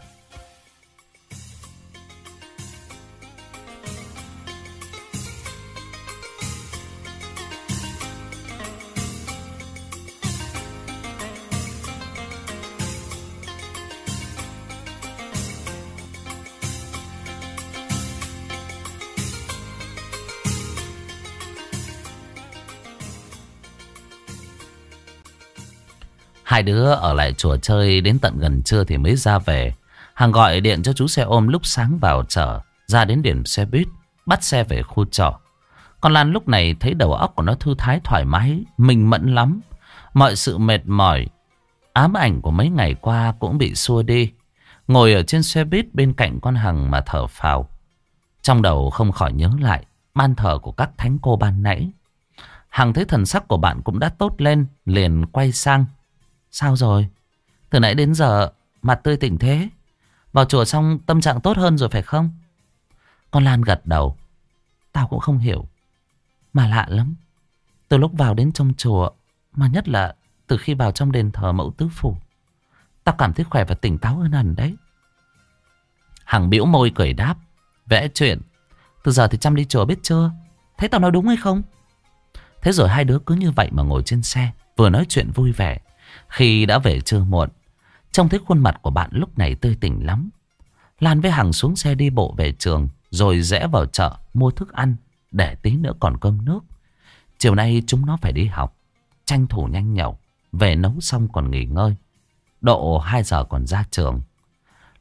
Hai đứa ở lại chùa chơi đến tận gần trưa thì mới ra về. Hằng gọi điện cho chú xe ôm lúc sáng vào chợ, ra đến điểm xe buýt, bắt xe về khu trọ. Còn Lan lúc này thấy đầu óc của nó thư thái thoải mái, mình mẫn lắm. Mọi sự mệt mỏi, ám ảnh của mấy ngày qua cũng bị xua đi. Ngồi ở trên xe buýt bên cạnh con Hằng mà thở phào. Trong đầu không khỏi nhớ lại ban thờ của các thánh cô ban nãy. Hằng thấy thần sắc của bạn cũng đã tốt lên, liền quay sang. Sao rồi? Từ nãy đến giờ mặt tươi tỉnh thế. Vào chùa xong tâm trạng tốt hơn rồi phải không? Con Lan gật đầu. Tao cũng không hiểu. Mà lạ lắm. Từ lúc vào đến trong chùa, mà nhất là từ khi vào trong đền thờ mẫu tứ phủ, tao cảm thấy khỏe và tỉnh táo hơn hẳn đấy. Hằng biểu môi cười đáp. Vẽ chuyện. Từ giờ thì chăm đi chùa biết chưa? Thấy tao nói đúng hay không? Thế rồi hai đứa cứ như vậy mà ngồi trên xe, vừa nói chuyện vui vẻ. Khi đã về trưa muộn, trông thấy khuôn mặt của bạn lúc này tươi tỉnh lắm. Lan với Hằng xuống xe đi bộ về trường, rồi rẽ vào chợ mua thức ăn, để tí nữa còn cơm nước. Chiều nay chúng nó phải đi học, tranh thủ nhanh nhậu, về nấu xong còn nghỉ ngơi. Độ 2 giờ còn ra trường.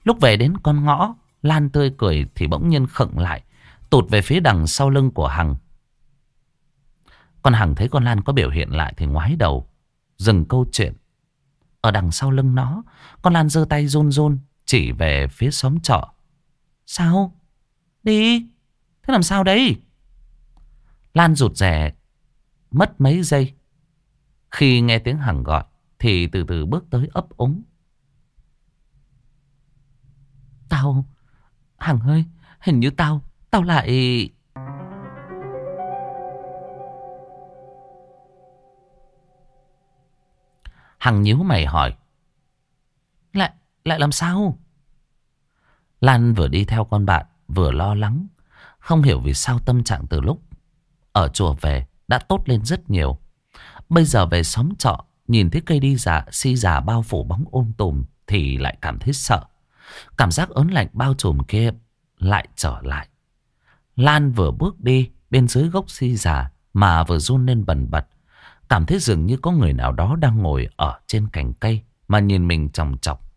Lúc về đến con ngõ, Lan tươi cười thì bỗng nhiên khựng lại, tụt về phía đằng sau lưng của Hằng. Con Hằng thấy con Lan có biểu hiện lại thì ngoái đầu, dừng câu chuyện. Ở đằng sau lưng nó, con Lan giơ tay run run chỉ về phía xóm trọ. Sao? Đi. Thế làm sao đấy? Lan rụt rè mất mấy giây. Khi nghe tiếng Hằng gọi thì từ từ bước tới ấp úng. Tao, Hằng ơi, hình như tao, tao lại... Hằng nhíu mày hỏi. Lại, lại làm sao? Lan vừa đi theo con bạn, vừa lo lắng. Không hiểu vì sao tâm trạng từ lúc ở chùa về đã tốt lên rất nhiều. Bây giờ về xóm trọ, nhìn thấy cây đi giả, si giả bao phủ bóng ôm tùm thì lại cảm thấy sợ. Cảm giác ớn lạnh bao trùm kia lại trở lại. Lan vừa bước đi bên dưới gốc si giả mà vừa run lên bần bật. Cảm thấy dường như có người nào đó đang ngồi ở trên cành cây mà nhìn mình chòng chọc.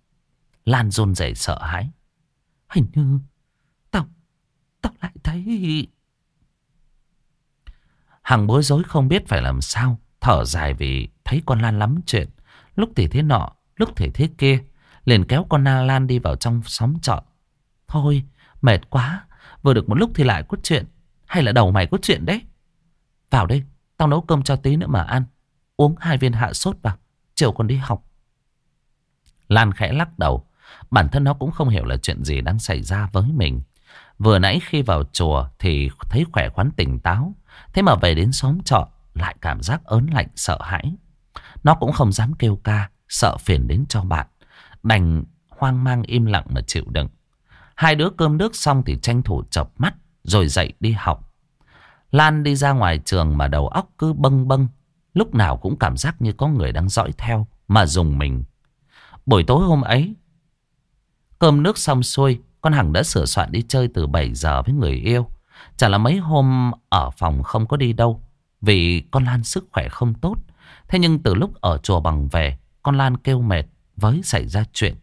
Lan run rẩy sợ hãi. Hình như tao, tao lại thấy... Hằng bối rối không biết phải làm sao. Thở dài vì thấy con Lan lắm chuyện. Lúc thì thế nọ, lúc thì thế kia. Liền kéo con Lan đi vào trong xóm trọ. Thôi, mệt quá. Vừa được một lúc thì lại có chuyện. Hay là đầu mày có chuyện đấy. Vào đây, Tao nấu cơm cho tí nữa mà ăn. Uống hai viên hạ sốt vào. Chiều còn đi học. Lan khẽ lắc đầu. Bản thân nó cũng không hiểu là chuyện gì đang xảy ra với mình. Vừa nãy khi vào chùa thì thấy khỏe khoắn tỉnh táo. Thế mà về đến xóm trọ lại cảm giác ớn lạnh sợ hãi. Nó cũng không dám kêu ca, sợ phiền đến cho bạn. Đành hoang mang im lặng mà chịu đựng. Hai đứa cơm nước xong thì tranh thủ chập mắt rồi dậy đi học. Lan đi ra ngoài trường mà đầu óc cứ bâng bâng. Lúc nào cũng cảm giác như có người đang dõi theo mà dùng mình. Buổi tối hôm ấy, cơm nước xong xuôi, con Hằng đã sửa soạn đi chơi từ 7 giờ với người yêu. Chả là mấy hôm ở phòng không có đi đâu, vì con Lan sức khỏe không tốt. Thế nhưng từ lúc ở chùa bằng về, con Lan kêu mệt với xảy ra chuyện.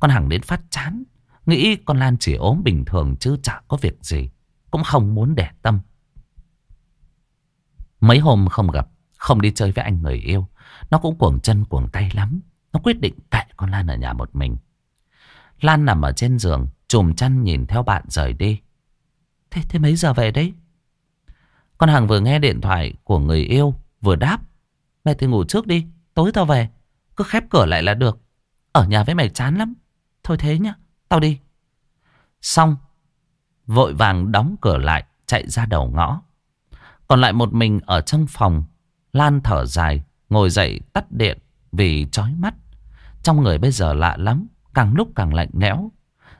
Con Hằng đến phát chán, nghĩ con Lan chỉ ốm bình thường chứ chả có việc gì. Cũng không muốn để tâm. Mấy hôm không gặp, Không đi chơi với anh người yêu. Nó cũng cuồng chân cuồng tay lắm. Nó quyết định kệ con Lan ở nhà một mình. Lan nằm ở trên giường, chùm chăn nhìn theo bạn rời đi. Thế, thế mấy giờ về đấy? Con Hằng vừa nghe điện thoại của người yêu, vừa đáp. Mày thì ngủ trước đi, tối tao về. Cứ khép cửa lại là được. Ở nhà với mày chán lắm. Thôi thế nhá, tao đi. Xong, vội vàng đóng cửa lại, chạy ra đầu ngõ. Còn lại một mình ở trong phòng, Lan thở dài, ngồi dậy tắt điện vì chói mắt. Trong người bây giờ lạ lắm, càng lúc càng lạnh lẽo.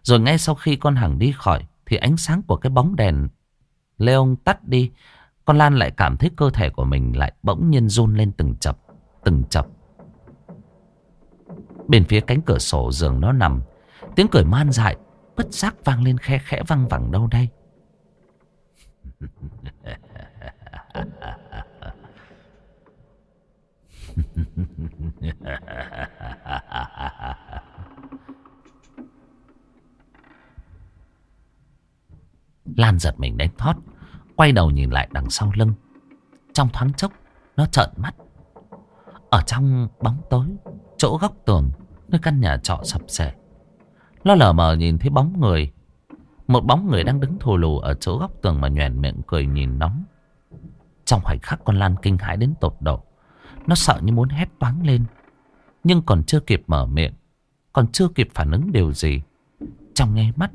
Rồi ngay sau khi con Hằng đi khỏi, thì ánh sáng của cái bóng đèn Leon tắt đi. Con Lan lại cảm thấy cơ thể của mình lại bỗng nhiên run lên từng chập, từng chập. Bên phía cánh cửa sổ giường nó nằm, tiếng cười man dại, bất giác vang lên khe khẽ văng vẳng đâu đây. <laughs> Lan giật mình đánh thót, Quay đầu nhìn lại đằng sau lưng. Trong thoáng chốc, Nó trợn mắt. Ở trong bóng tối, Chỗ góc tường, Nơi căn nhà trọ sập sệ. Nó lờ mờ nhìn thấy bóng người. Một bóng người đang đứng thù lù Ở chỗ góc tường mà nhoèn miệng cười nhìn nóng trong khoảnh khắc con Lan kinh hãi đến tột độ, Nó sợ như muốn hét toáng lên Nhưng còn chưa kịp mở miệng, Còn chưa kịp phản ứng điều gì, Trong nghe mắt,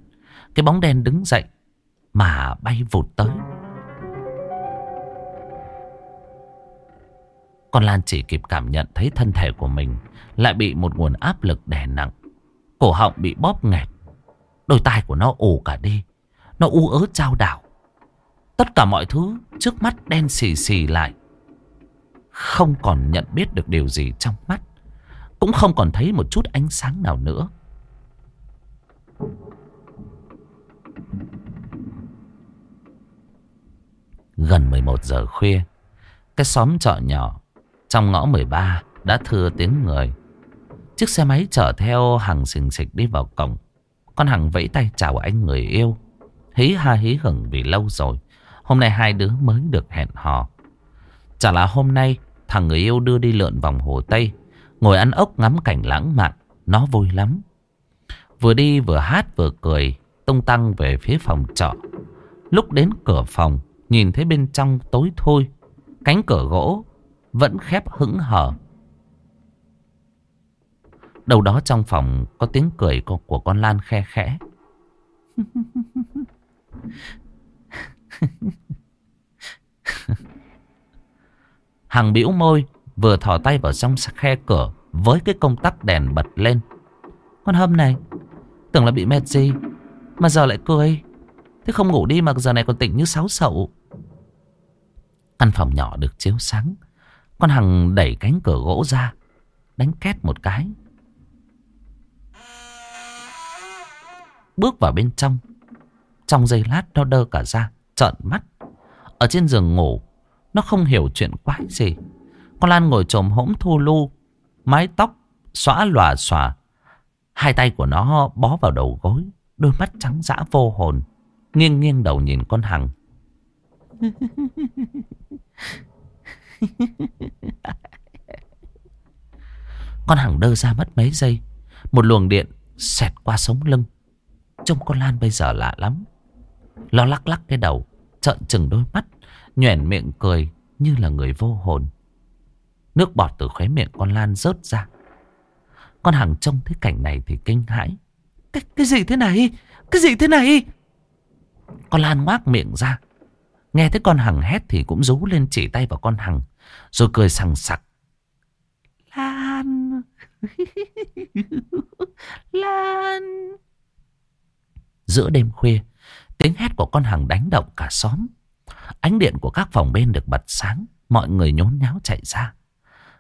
Cái bóng đen đứng dậy mà bay vụt tới. Con Lan chỉ kịp cảm nhận thấy thân thể của mình lại bị một nguồn áp lực đè nặng. Cổ họng bị bóp nghẹt. Đôi tai của nó ù cả đi. Nó u ớ trao đảo. Tất cả mọi thứ trước mắt đen xì xì lại. Không còn nhận biết được điều gì trong mắt. Cũng không còn thấy một chút ánh sáng nào nữa. Gần 11 giờ khuya, Cái xóm trọ nhỏ Trong ngõ 13 đã thưa tiếng người Chiếc xe máy chở theo hàng xình xịch đi vào cổng Con Hằng vẫy tay chào anh người yêu Hí ha hí hửng vì lâu rồi Hôm nay hai đứa mới được hẹn hò. Chả là hôm nay, Thằng người yêu đưa đi lượn vòng hồ Tây, Ngồi ăn ốc ngắm cảnh lãng mạn, Nó vui lắm. Vừa đi vừa hát vừa cười, Tung tăng về phía phòng trọ. Lúc đến cửa phòng, Nhìn thấy bên trong tối thôi Cánh cửa gỗ Vẫn khép hững hờ. Đầu đó trong phòng Có tiếng cười của con Lan khe khẽ. <laughs> <laughs> Hằng bĩu môi, Vừa thò tay vào trong khe cửa Với cái công tắc đèn bật lên. Con hâm này, Tưởng là bị mệt gì, Mà giờ lại cười. Thế không ngủ đi mà giờ này còn tỉnh như sáo sậu. Căn phòng nhỏ được chiếu sáng, Con Hằng đẩy cánh cửa gỗ ra, Đánh két một cái. Bước vào bên trong Trong giây lát nó đơ cả ra. Trợn mắt. Ở trên giường ngủ, Nó không hiểu chuyện quái gì. Con Lan ngồi trồm hỗn thu lu, Mái tóc xóa lòa xòa. Hai tay của nó bó vào đầu gối, Đôi mắt trắng dã vô hồn, Nghiêng nghiêng đầu nhìn con Hằng. <laughs> Con Hằng đơ ra mất mấy giây, Một luồng điện xẹt qua sống lưng. Trông con Lan bây giờ lạ lắm lo lắc lắc cái đầu Trợn trừng đôi mắt nhoẻn miệng cười như là người vô hồn. Nước bọt từ khóe miệng con Lan rớt ra. Con Hằng trông thấy cảnh này thì kinh hãi. Cái, cái gì thế này? Cái gì thế này? Con Lan ngoác miệng ra. Nghe thấy con Hằng hét thì cũng rú lên chỉ tay vào con Hằng Rồi cười sằng sặc. Lan! <laughs> Lan! Giữa đêm khuya Tiếng hét của con Hằng đánh động cả xóm. Ánh điện của các phòng bên được bật sáng Mọi người nhốn nháo chạy ra.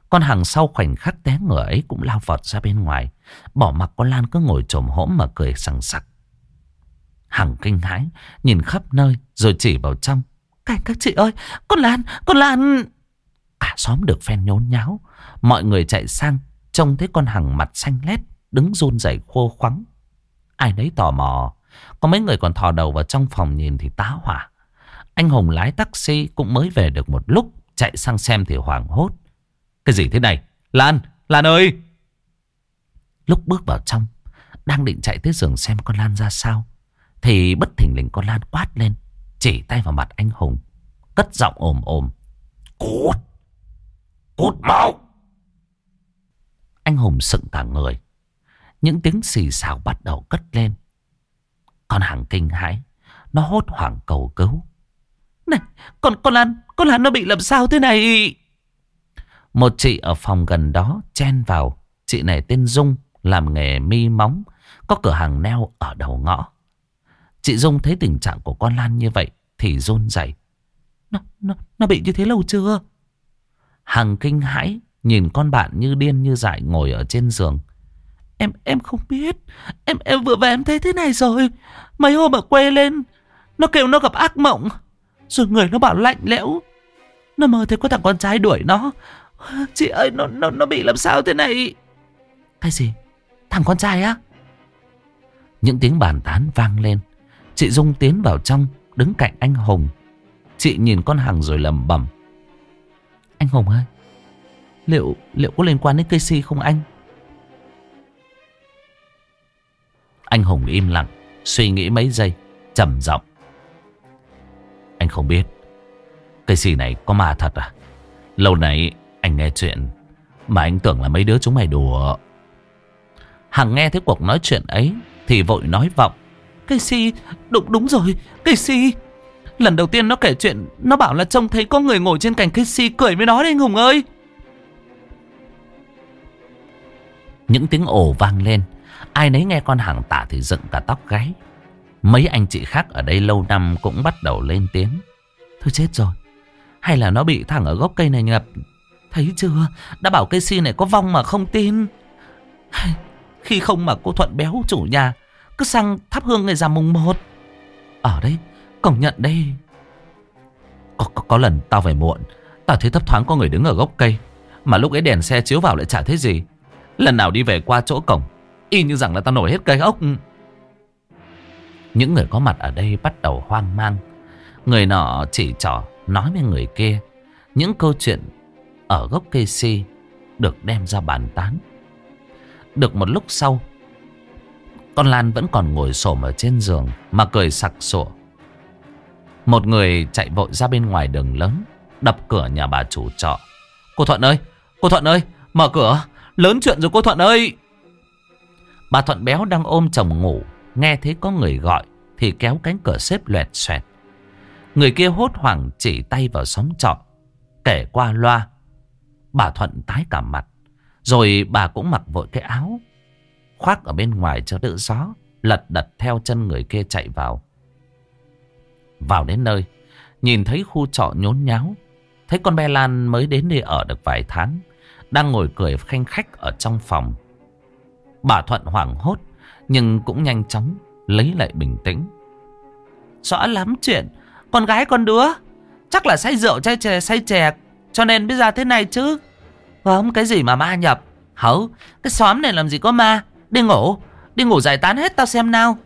Con Hằng sau khoảnh khắc té ngửa ấy Cũng lao vọt ra bên ngoài Bỏ mặc con Lan cứ ngồi trồm hỗn mà cười sằng sặc. Hằng kinh hãi Nhìn khắp nơi rồi chỉ vào trong. Các, các chị ơi Con Lan Con Lan! Cả xóm được phen nhốn nháo. Mọi người chạy sang Trông thấy con Hằng mặt xanh lét Đứng run rẩy khô khoắng. Ai nấy tò mò có mấy người còn thò đầu vào trong phòng nhìn thì tá hỏa. Anh Hùng lái taxi cũng mới về được một lúc, Chạy sang xem thì hoảng hốt. Cái gì thế này? Lan Lan ơi! Lúc bước vào trong, Đang định chạy tới giường xem con Lan ra sao, Thì bất thình lình con Lan quát lên, Chỉ tay vào mặt anh Hùng, Cất giọng ồm ồm. Cút! Cút mau Anh Hùng sững cả người. Những tiếng xì xào bắt đầu cất lên. Con hàng kinh hãi. Nó hốt hoảng cầu cứu. Này con, con Lan Con Lan nó bị làm sao thế này? Một chị ở phòng gần đó Chen vào. Chị này tên Dung Làm nghề mi móng Có cửa hàng neo ở đầu ngõ. Chị Dung thấy tình trạng của con Lan như vậy Thì run dậy. nó, nó, nó bị như thế lâu chưa? Hằng kinh hãi Nhìn con bạn như điên như dại ngồi ở trên giường. Em em không biết. Em em vừa về em thấy thế này rồi. Mấy hôm ở quê lên, Nó kêu nó gặp ác mộng. Rồi người nó bảo lạnh lẽo. Nó mơ thấy có thằng con trai đuổi nó. Chị ơi, nó nó nó bị làm sao thế này? Cái gì? Thằng con trai á? Những tiếng bàn tán vang lên. Chị Dung tiến vào trong, Đứng cạnh anh Hùng. Chị nhìn con hàng rồi lầm bẩm. Anh Hùng ơi, Liệu liệu có liên quan đến cây si không anh? Anh Hùng im lặng, Suy nghĩ mấy giây, trầm giọng. Anh không biết Cây si này có ma thật à? Lâu nay anh nghe chuyện Mà anh tưởng là mấy đứa chúng mày đùa. Hằng nghe thấy cuộc nói chuyện ấy Thì vội nói vọng. Cây si, đúng đúng rồi Cây si. Lần đầu tiên nó kể chuyện, Nó bảo là trông thấy có người ngồi trên cành cây si cười với nó đấy anh Hùng ơi. Những tiếng ồ vang lên Ai nấy nghe con hàng tả thì dựng cả tóc gáy. Mấy anh chị khác ở đây lâu năm cũng bắt đầu lên tiếng. Thôi chết rồi Hay là nó bị thẳng ở gốc cây này ngập Thấy chưa? Đã bảo cây si này có vong mà không tin. Khi không mà cô Thuận béo chủ nhà Cứ sang thắp hương ngày rằm mùng một. Ở đây cổng nhận đây. Có, có, có lần tao về muộn Tao thấy thấp thoáng có người đứng ở gốc cây Mà lúc ấy đèn xe chiếu vào lại chả thấy gì. Lần nào đi về qua chỗ cổng Y như rằng là tao nổi hết cây ốc Những người có mặt ở đây bắt đầu hoang mang. Người nọ chỉ trỏ nói với người kia, Những câu chuyện ở gốc cây si Được đem ra bàn tán. Được một lúc sau, Con Lan vẫn còn ngồi xổm ở trên giường Mà cười sặc sụa. Một người chạy vội ra bên ngoài đường lớn, Đập cửa nhà bà chủ trọ. Cô Thuận ơi, Cô Thuận ơi, Mở cửa. Lớn chuyện rồi cô Thuận ơi. Bà Thuận béo đang ôm chồng ngủ. Nghe thấy có người gọi Thì kéo cánh cửa xếp loẹt xoẹt. Người kia hốt hoảng chỉ tay vào sóng trọ. Kể qua loa, Bà Thuận tái cả mặt. Rồi bà cũng mặc vội cái áo Khoác ở bên ngoài cho đỡ gió, Lật đật theo chân người kia chạy vào. Vào đến nơi, Nhìn thấy khu trọ nhốn nháo. Thấy con bé Lan mới đến đây ở được vài tháng, Đang ngồi cười khanh khách ở trong phòng. Bà Thuận hoảng hốt, Nhưng cũng nhanh chóng Lấy lại bình tĩnh. Rõ lắm chuyện, Con gái con đứa, Chắc là say rượu, say chè say chè, Cho nên bây giờ thế này chứ. Không cái gì mà ma nhập? Hấu, cái xóm này làm gì có ma? Đi ngủ Đi ngủ giải tán hết tao xem nào.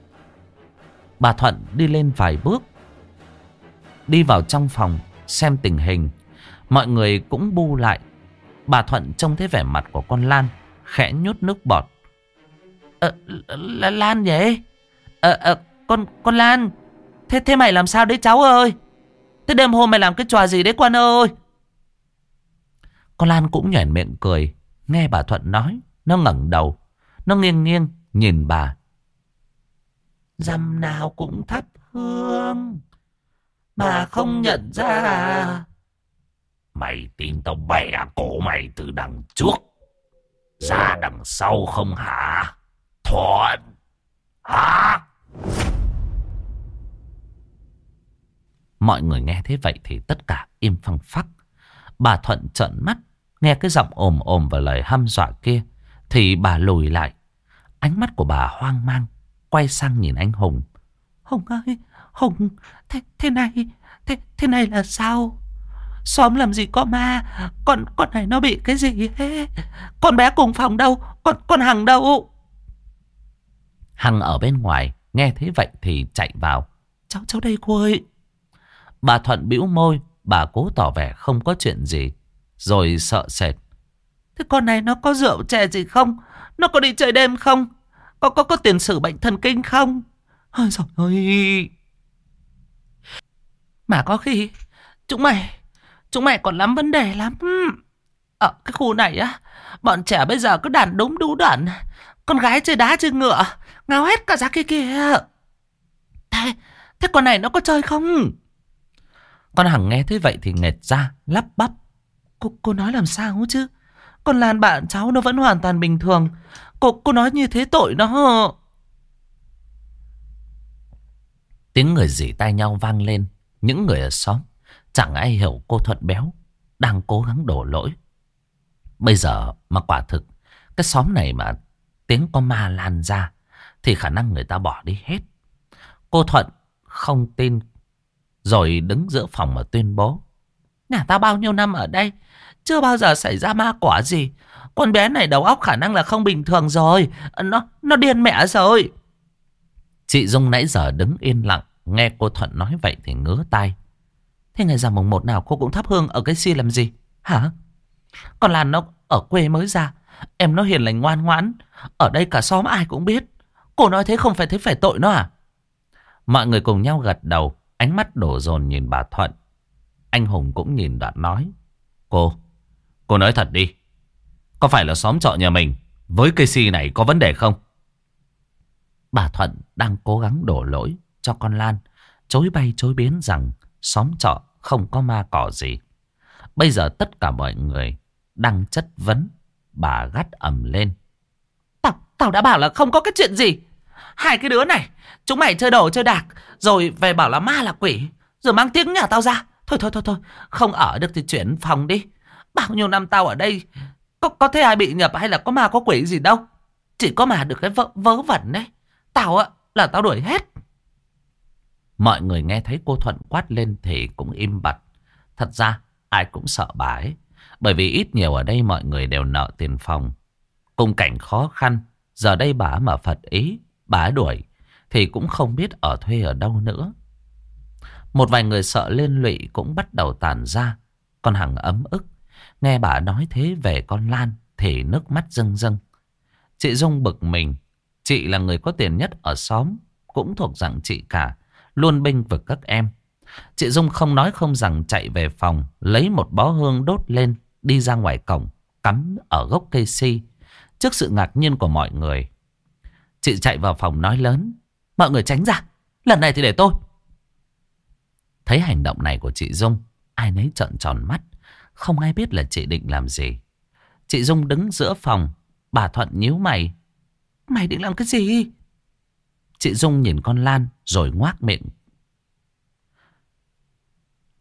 Bà Thuận đi lên vài bước, Đi vào trong phòng Xem tình hình. Mọi người cũng bu lại. Bà Thuận trông thấy vẻ mặt của con Lan Khẽ nhút nước bọt. Ờ, là Lan vậy? À, à, con, con Lan. Thế, thế mày làm sao đấy cháu ơi? Thế đêm hôm mày làm cái trò gì đấy quan ơi? Con Lan cũng nhoẻn miệng cười. Nghe bà Thuận nói, nó ngẩng đầu. Nó nghiêng nghiêng, nhìn bà. Dăm nào cũng thắp hương, mà không nhận ra. Mày tin tao bẻ cổ mày từ đằng trước, ra đằng sau không hả? Thuận. Hả? Mọi người nghe thế vậy thì tất cả im phăng phắc. Bà Thuận trợn mắt Nghe cái giọng ồm ồm và lời hăm dọa kia Thì bà lùi lại. Ánh mắt của bà hoang mang Quay sang nhìn anh Hùng. Hùng ơi Hùng Thế, thế này thế, thế này là sao? Xóm làm gì có ma? Con con này nó bị cái gì thế Con bé cùng phòng đâu? Con con Hằng đâu? Hằng ở bên ngoài nghe thấy vậy thì chạy vào. Cháu cháu đây cô ơi. Bà Thuận bĩu môi, Bà cố tỏ vẻ không có chuyện gì. Rồi sợ sệt. Thế con này nó có rượu chè gì không? Nó có đi chơi đêm không? Có có có tiền sử bệnh thần kinh không? Ôi trời ơi. Mà có khi chúng mày chúng mày còn lắm vấn đề lắm. Ở cái khu này á, bọn trẻ bây giờ cứ đàn đúng đú đẩn. Con gái chơi đá chơi ngựa, ngáo hết cả ra kia kìa. Thế, thế con này nó có chơi không? Con Hằng nghe thấy vậy thì nghẹt ra, lắp bắp. Cô, cô nói làm sao chứ? Con Lan bạn cháu nó vẫn hoàn toàn bình thường. Cô, cô nói như thế tội nó... Tiếng người dỉ tay nhau vang lên. Những người ở xóm chẳng ai hiểu cô Thuận Béo đang cố gắng đổ lỗi. Bây giờ mà quả thực cái xóm này mà tiếng có ma lan ra, thì khả năng người ta bỏ đi hết. Cô Thuận không tin, rồi đứng giữa phòng mà tuyên bố. Nhà ta bao nhiêu năm ở đây, chưa bao giờ xảy ra ma quả gì. Con bé này đầu óc khả năng là không bình thường rồi. Nó nó điên mẹ rồi. Chị Dung nãy giờ đứng yên lặng. Nghe cô Thuận nói vậy thì ngứa tai. Thế ngày rằm mùng một nào cô cũng thắp hương ở cái si làm gì? Hả? Còn là nó ở quê mới ra. Em nó hiền lành ngoan ngoãn. Ở đây cả xóm ai cũng biết. Cô nói thế không phải thế phải tội nó à? Mọi người cùng nhau gật đầu. Ánh mắt đổ dồn nhìn bà Thuận. Anh Hùng cũng nhìn đoạn nói. Cô, cô nói thật đi. Có phải là xóm trọ nhà mình với cây si này có vấn đề không? Bà Thuận đang cố gắng đổ lỗi cho con Lan. Chối bay chối biến rằng xóm trọ không có ma cỏ gì. Bây giờ tất cả mọi người đang chất vấn. Bà gắt ầm lên. Tao, đã bảo là không có cái chuyện gì. Hai cái đứa này, chúng mày chơi đồ chơi đạc, rồi về bảo là ma là quỷ, rồi mang tiếng nhà tao ra. Thôi thôi thôi thôi, không ở được thì chuyển phòng đi. Bao nhiêu năm tao ở đây, có, có thấy ai bị nhập hay là có ma có quỷ gì đâu. Chỉ có mà được cái vớ, vớ vẩn đấy. Tao á, là tao đuổi hết. Mọi người nghe thấy cô Thuận quát lên thì cũng im bặt. Thật ra ai cũng sợ bà ấy. Bởi vì ít nhiều ở đây mọi người đều nợ tiền phòng. Cùng cảnh khó khăn. Giờ đây bà mà Phật ý. Bà đuổi. Thì cũng không biết ở thuê ở đâu nữa. Một vài người sợ lên lụy cũng bắt đầu tàn ra. Con Hằng ấm ức. Nghe bà nói thế về con Lan. Thì nước mắt rưng rưng. Chị Dung bực mình. Chị là người có tiền nhất ở xóm. Cũng thuộc dạng chị cả luôn binh vực các em. Chị Dung không nói không rằng chạy về phòng, lấy một bó hương đốt lên, đi ra ngoài cổng, cắm ở gốc cây si. Trước sự ngạc nhiên của mọi người, chị chạy vào phòng nói lớn, mọi người tránh ra, lần này thì để tôi. Thấy hành động này của chị Dung, ai nấy trợn tròn mắt, không ai biết là chị định làm gì. Chị Dung đứng giữa phòng, bà Thuận nhíu mày. Mày định làm cái gì? Chị Dung nhìn con Lan rồi ngoác miệng.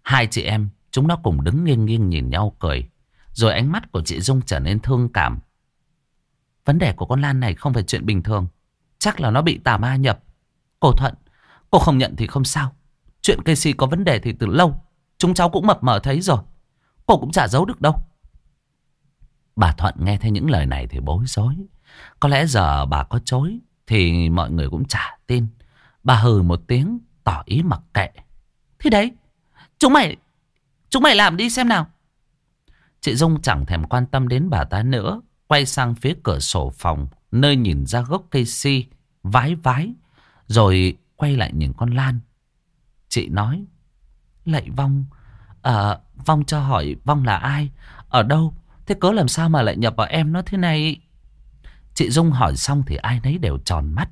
Hai chị em, chúng nó cùng đứng nghiêng nghiêng nhìn nhau cười. Rồi ánh mắt của chị Dung trở nên thương cảm. Vấn đề của con Lan này không phải chuyện bình thường. Chắc là nó bị tà ma nhập. Cô Thuận, cô không nhận thì không sao. Chuyện cây si có vấn đề thì từ lâu. Chúng cháu cũng mập mờ thấy rồi. Cô cũng chả giấu được đâu. Bà Thuận nghe thấy những lời này thì bối rối. Có lẽ giờ bà có chối thì mọi người cũng chả tin Bà hừ một tiếng Tỏ ý mặc kệ Thì đấy Chúng mày Chúng mày làm đi xem nào Chị Dung chẳng thèm quan tâm đến bà ta nữa Quay sang phía cửa sổ phòng Nơi nhìn ra gốc cây si Vái vái Rồi quay lại nhìn con Lan Chị nói Lạy Vong à, Vong cho hỏi Vong là ai Ở đâu Thế cớ làm sao mà lại nhập vào em nó thế này Chị Dung hỏi xong thì ai nấy đều tròn mắt.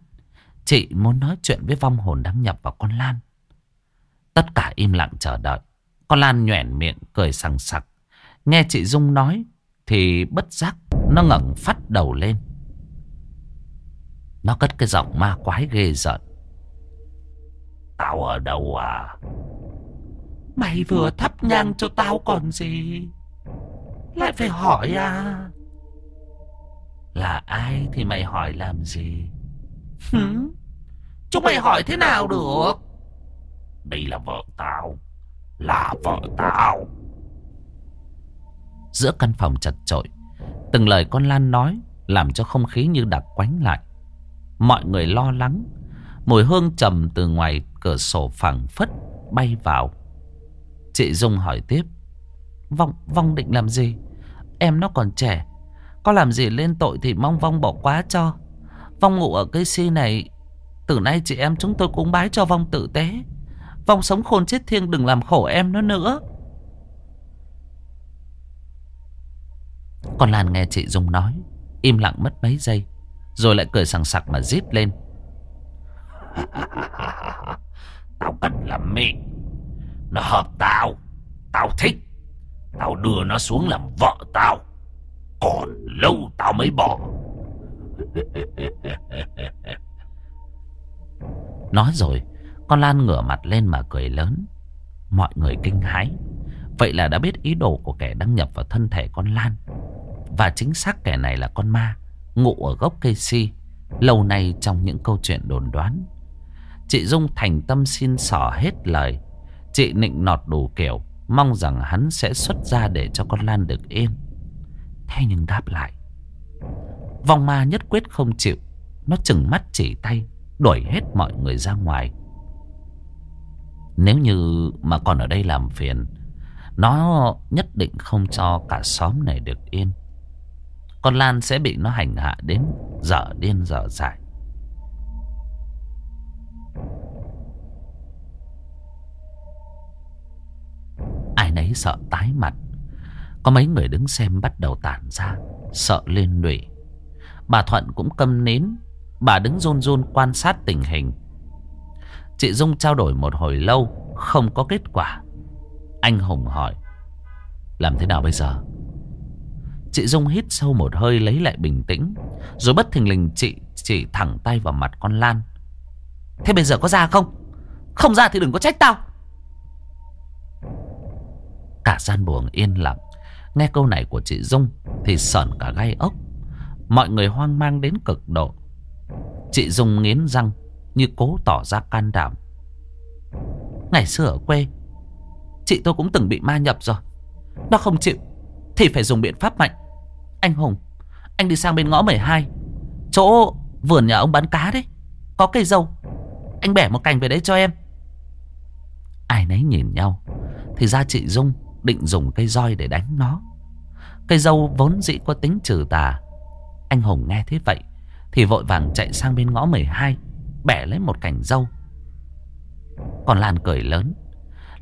Chị muốn nói chuyện với vong hồn đang nhập vào con Lan. Tất cả im lặng chờ đợi. Con Lan nhoẻn miệng cười sằng sặc. Nghe chị Dung nói thì bất giác nó ngẩng phát đầu lên. Nó cất cái giọng ma quái ghê giận. Tao ở đâu à? Mày vừa thắp nhang cho tao còn gì? Lại phải hỏi à? Là ai thì mày hỏi làm gì? Hử? Chúng mày hỏi thế nào được? Đây là vợ tao. Là vợ tao. Giữa căn phòng chật chội, từng lời con Lan nói làm cho không khí như đặc quánh lại. Mọi người lo lắng, mùi hương trầm từ ngoài cửa sổ phẳng phất bay vào. Chị Dung hỏi tiếp. Vong, Vong định làm gì? Em nó còn trẻ. Có làm gì lên tội thì mong Vong bỏ quá cho. Vong ngủ ở cây si này. Từ nay chị em chúng tôi cũng bái cho Vong tự tế. Vong sống khôn chết thiêng đừng làm khổ em nó nữa. Con Lan nghe chị Dung nói. Im lặng mất mấy giây. Rồi lại cười sằng sặc mà rít lên. <laughs> Tao cần làm mẹ Nó hợp tao Tao thích Tao đưa nó xuống làm vợ tao Còn lâu tao mới bỏ <laughs> Nói rồi, Con Lan ngửa mặt lên mà cười lớn Mọi người kinh hãi Vậy là đã biết ý đồ của kẻ đăng nhập vào thân thể con Lan và chính xác kẻ này là con ma, Ngụ ở gốc cây si, Lâu nay trong những câu chuyện đồn đoán. Chị Dung thành tâm xin sỏ hết lời. Chị nịnh nọt đủ kiểu, Mong rằng hắn sẽ xuất ra để cho con Lan được yên Thế nhưng đáp lại Vong ma nhất quyết không chịu. Nó chừng mắt chỉ tay, Đuổi hết mọi người ra ngoài. Nếu như mà còn ở đây làm phiền, Nó nhất định không cho cả xóm này được yên. Con Lan sẽ bị nó hành hạ đến dở điên dở dại. Ai nấy sợ tái mặt. Có mấy người đứng xem bắt đầu tản ra, Sợ lên lụy. Bà Thuận cũng câm nín. Bà đứng run run quan sát tình hình. Chị Dung trao đổi một hồi lâu, Không có kết quả. Anh Hùng hỏi, Làm thế nào bây giờ? Chị Dung hít sâu một hơi lấy lại bình tĩnh, Rồi bất thình lình chị chỉ thẳng tay vào mặt con Lan. Thế bây giờ có ra không? Không ra thì đừng có trách tao. Cả gian buồng yên lặng. Nghe câu này của chị Dung Thì sởn cả gai ốc. Mọi người hoang mang đến cực độ. Chị Dung nghiến răng Như cố tỏ ra can đảm. Ngày xưa ở quê, Chị tôi cũng từng bị ma nhập rồi. Nó không chịu Thì phải dùng biện pháp mạnh. Anh Hùng Anh đi sang bên ngõ 12 Chỗ vườn nhà ông bán cá đấy Có cây dâu Anh bẻ một cành về đấy cho em Ai nấy nhìn nhau Thì ra chị Dung định dùng cây roi để đánh nó. Cây dâu vốn dĩ có tính trừ tà. Anh Hùng nghe thế vậy thì vội vàng chạy sang bên ngõ 12 bẻ lấy một cành dâu. Còn Lan cười lớn.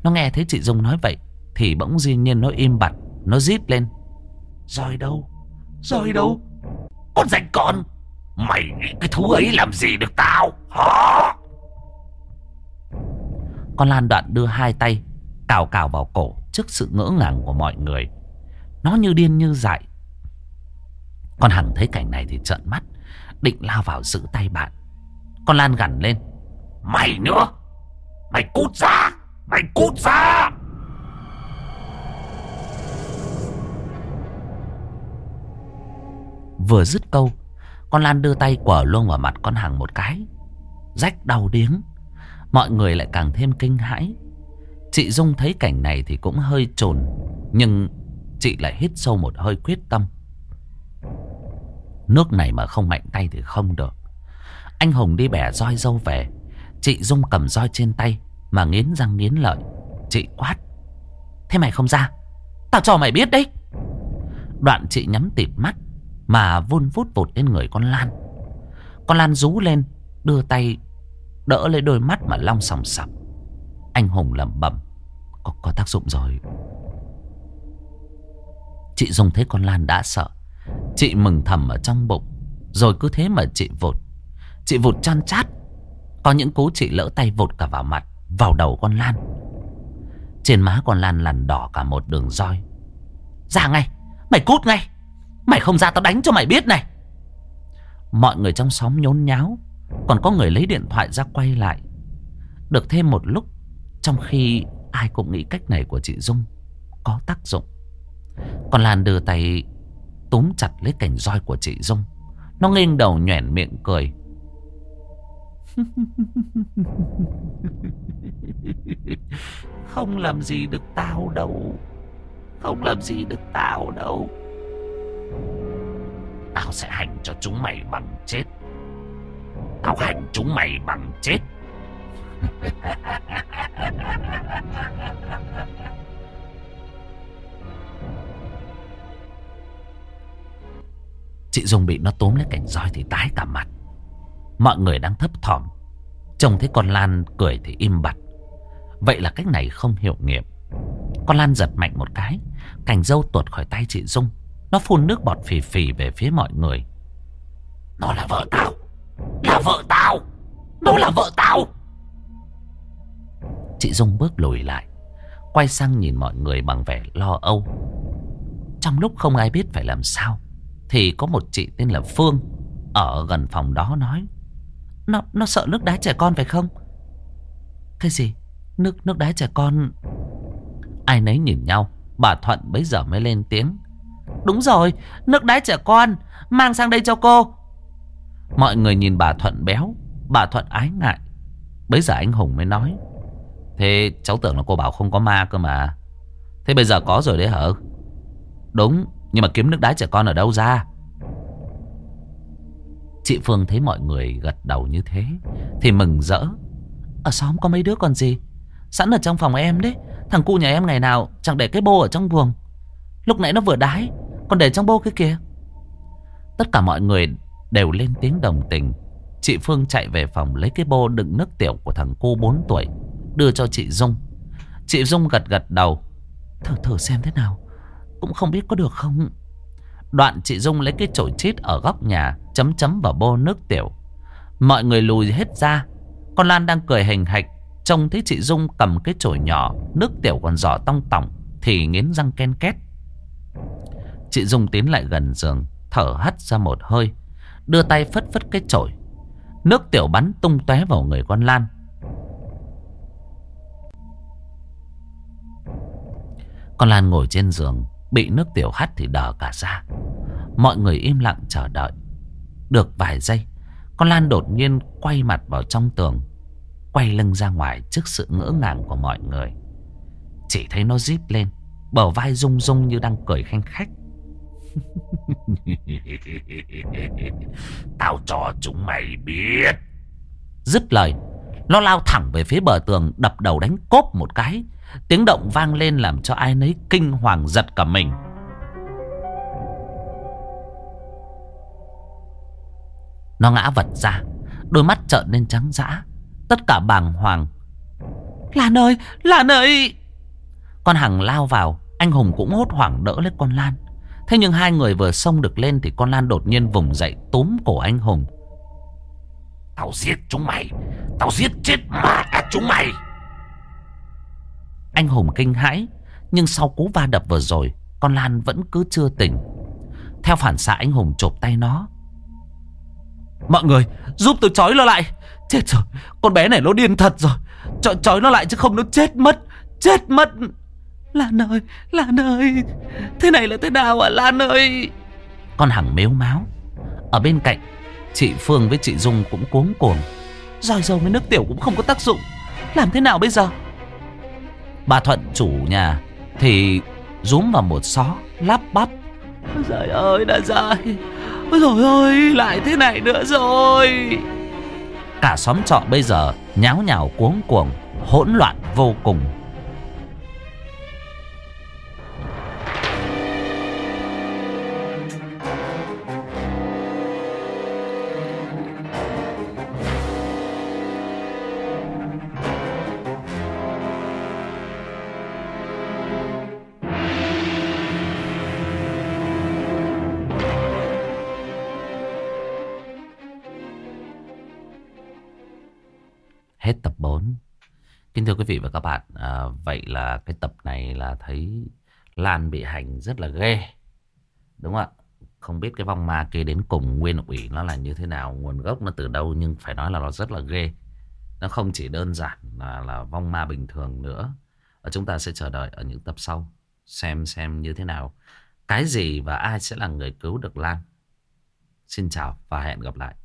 Nó nghe thấy chị Dung nói vậy thì bỗng dĩ nhiên nó im bặt, nó rít lên. Roi đâu? Roi đâu? Con danh con! Mày nghĩ cái thú ấy làm gì được tao? Hả? Con Lan đoạn đưa hai tay cào cào vào cổ trước sự ngỡ ngàng của mọi người. Nó như điên như dại. Con Hằng thấy cảnh này thì trợn mắt, định lao vào giữ tay bạn. Con Lan gằn lên. Mày nữa! Mày cút ra! Mày cút ra! Vừa dứt câu, con Lan đưa tay quở luôn vào mặt con Hằng một cái. Rách đau điếng. Mọi người lại càng thêm kinh hãi. Chị Dung thấy cảnh này thì cũng hơi trồn Nhưng chị lại hít sâu một hơi quyết tâm. Nước này mà không mạnh tay thì không được. Anh Hùng đi bẻ roi dâu về. Chị Dung cầm roi trên tay Mà nghiến răng nghiến lợi. Chị quát. Thế mày không ra. Tao cho mày biết đấy. Đoạn chị nhắm tịt mắt. Mà vun vút vụt lên người con Lan. Con Lan rú lên Đưa tay Đỡ lấy đôi mắt mà long sòng sọc. Anh Hùng lẩm bẩm có, có tác dụng rồi. Chị Dung thấy con Lan đã sợ Chị mừng thầm ở trong bụng. Rồi cứ thế mà chị vụt. Chị vụt chăn chát. Có những cú chị lỡ tay vụt cả vào mặt Vào đầu con Lan. Trên má con Lan lằn đỏ cả một đường roi. Ra ngay Mày cút ngay. Mày không ra tao đánh cho mày biết này. Mọi người trong xóm nhốn nháo, Còn có người lấy điện thoại ra quay lại. Được thêm một lúc, Trong khi Ai cũng nghĩ cách này của chị Dung Có tác dụng. Còn làn đưa tay Túm chặt lấy cành roi của chị Dung. Nó nghiêng đầu nhoẻn miệng cười. <laughs> Không làm gì được tao đâu. Không làm gì được tao đâu. Tao sẽ hành cho chúng mày bằng chết. Tao hành chúng mày bằng chết. <laughs> Chị Dung bị nó tóm lấy cảnh roi thì tái cả mặt. Mọi người đang thấp thỏm. Trông thấy con Lan cười thì im bặt. Vậy là cách này không hiệu nghiệm. Con Lan giật mạnh một cái. Cành dâu tuột khỏi tay chị Dung. Nó phun nước bọt phì phì về phía mọi người. Nó là vợ tao. Là vợ tao. Nó là vợ tao. Chị Dung bước lùi lại, Quay sang nhìn mọi người bằng vẻ lo âu. Trong lúc không ai biết phải làm sao, Thì có một chị tên là Phương Ở gần phòng đó nói, Nó nó sợ nước đá trẻ con phải không? Cái gì? Nước nước đá trẻ con? Ai nấy nhìn nhau, Bà Thuận bấy giờ mới lên tiếng. Đúng rồi, Nước đá trẻ con, Mang sang đây cho cô. Mọi người nhìn bà Thuận béo, Bà Thuận ái ngại. Bấy giờ anh Hùng mới nói, Thế cháu tưởng là cô bảo không có ma cơ mà. Thế bây giờ có rồi đấy hả? Đúng, Nhưng mà kiếm nước đá trẻ con ở đâu ra? Chị Phương thấy mọi người gật đầu như thế, Thì mừng rỡ. Ở xóm có mấy đứa còn gì? Sẵn ở trong phòng em đấy, Thằng cu nhà em ngày nào chẳng để cái bô ở trong buồng. Lúc nãy nó vừa đái còn để trong bô cái kia. Tất cả mọi người đều lên tiếng đồng tình. Chị Phương chạy về phòng lấy cái bô đựng nước tiểu của thằng cu 4 tuổi, Đưa cho chị Dung. Chị Dung gật gật đầu. Thử thử xem thế nào. Cũng không biết có được không. Đoạn chị Dung lấy cái chổi chít ở góc nhà, Chấm chấm vào bô nước tiểu. Mọi người lùi hết ra. Con Lan đang cười hình hạch, Trông thấy chị Dung cầm cái chổi nhỏ, Nước tiểu còn giỏ tong tỏng, Thì nghiến răng ken két. Chị Dung tiến lại gần giường, Thở hắt ra một hơi, Đưa tay phất phất cái chổi. Nước tiểu bắn tung tóe vào người con Lan. Con Lan ngồi trên giường, Bị nước tiểu hắt thì đờ cả ra. Mọi người im lặng chờ đợi. Được vài giây, Con Lan đột nhiên quay mặt vào trong tường, Quay lưng ra ngoài trước sự ngỡ ngàng của mọi người. Chỉ thấy nó díp lên, Bờ vai rung rung như đang cười khanh khách. <laughs> Tao cho chúng mày biết. Dứt lời, Nó lao thẳng về phía bờ tường, Đập đầu đánh cốp một cái. Tiếng động vang lên làm cho ai nấy kinh hoàng giật cả mình. Nó ngã vật ra, Đôi mắt trợn lên trắng dã. Tất cả bàng hoàng. Lan ơi Lan ơi! Con Hằng lao vào, Anh Hùng cũng hốt hoảng đỡ lấy con Lan. Thế nhưng hai người vừa xông được lên Thì con Lan đột nhiên vùng dậy túm cổ anh Hùng. Tao giết chúng mày. Tao giết chết mà chúng mày. Anh Hùng kinh hãi Nhưng sau cú va đập vừa rồi Con Lan vẫn cứ chưa tỉnh. Theo phản xạ anh Hùng chộp tay nó. Mọi người giúp tôi trói nó lại. Chết rồi Con bé này nó điên thật rồi. Trói, trói nó lại chứ không nó chết mất Chết mất Lan ơi Lan ơi. Thế này là thế nào à Lan ơi? Con Hằng mếu máu. Ở bên cạnh Chị Phương với chị Dung cũng cuống cuồng. Rồi dầu với nước tiểu cũng không có tác dụng. Làm thế nào bây giờ? Bà Thuận chủ nhà Thì rúm vào một xó Lắp bắp. Trời ơi đã dài. Ôi trời ơi lại thế này nữa rồi. Cả xóm trọ bây giờ Nháo nhào cuống cuồng Hỗn loạn vô cùng Kính thưa quý vị và các bạn à, Vậy là cái tập này là thấy Lan bị hành rất là ghê Đúng không ạ? Không biết cái vong ma kia đến cùng nguyên ủy nó là như thế nào Nguồn gốc nó từ đâu Nhưng phải nói là nó rất là ghê. Nó không chỉ đơn giản là, là vong ma bình thường nữa Và chúng ta sẽ chờ đợi ở những tập sau Xem xem như thế nào. Cái gì và ai sẽ là người cứu được Lan? Xin chào và hẹn gặp lại.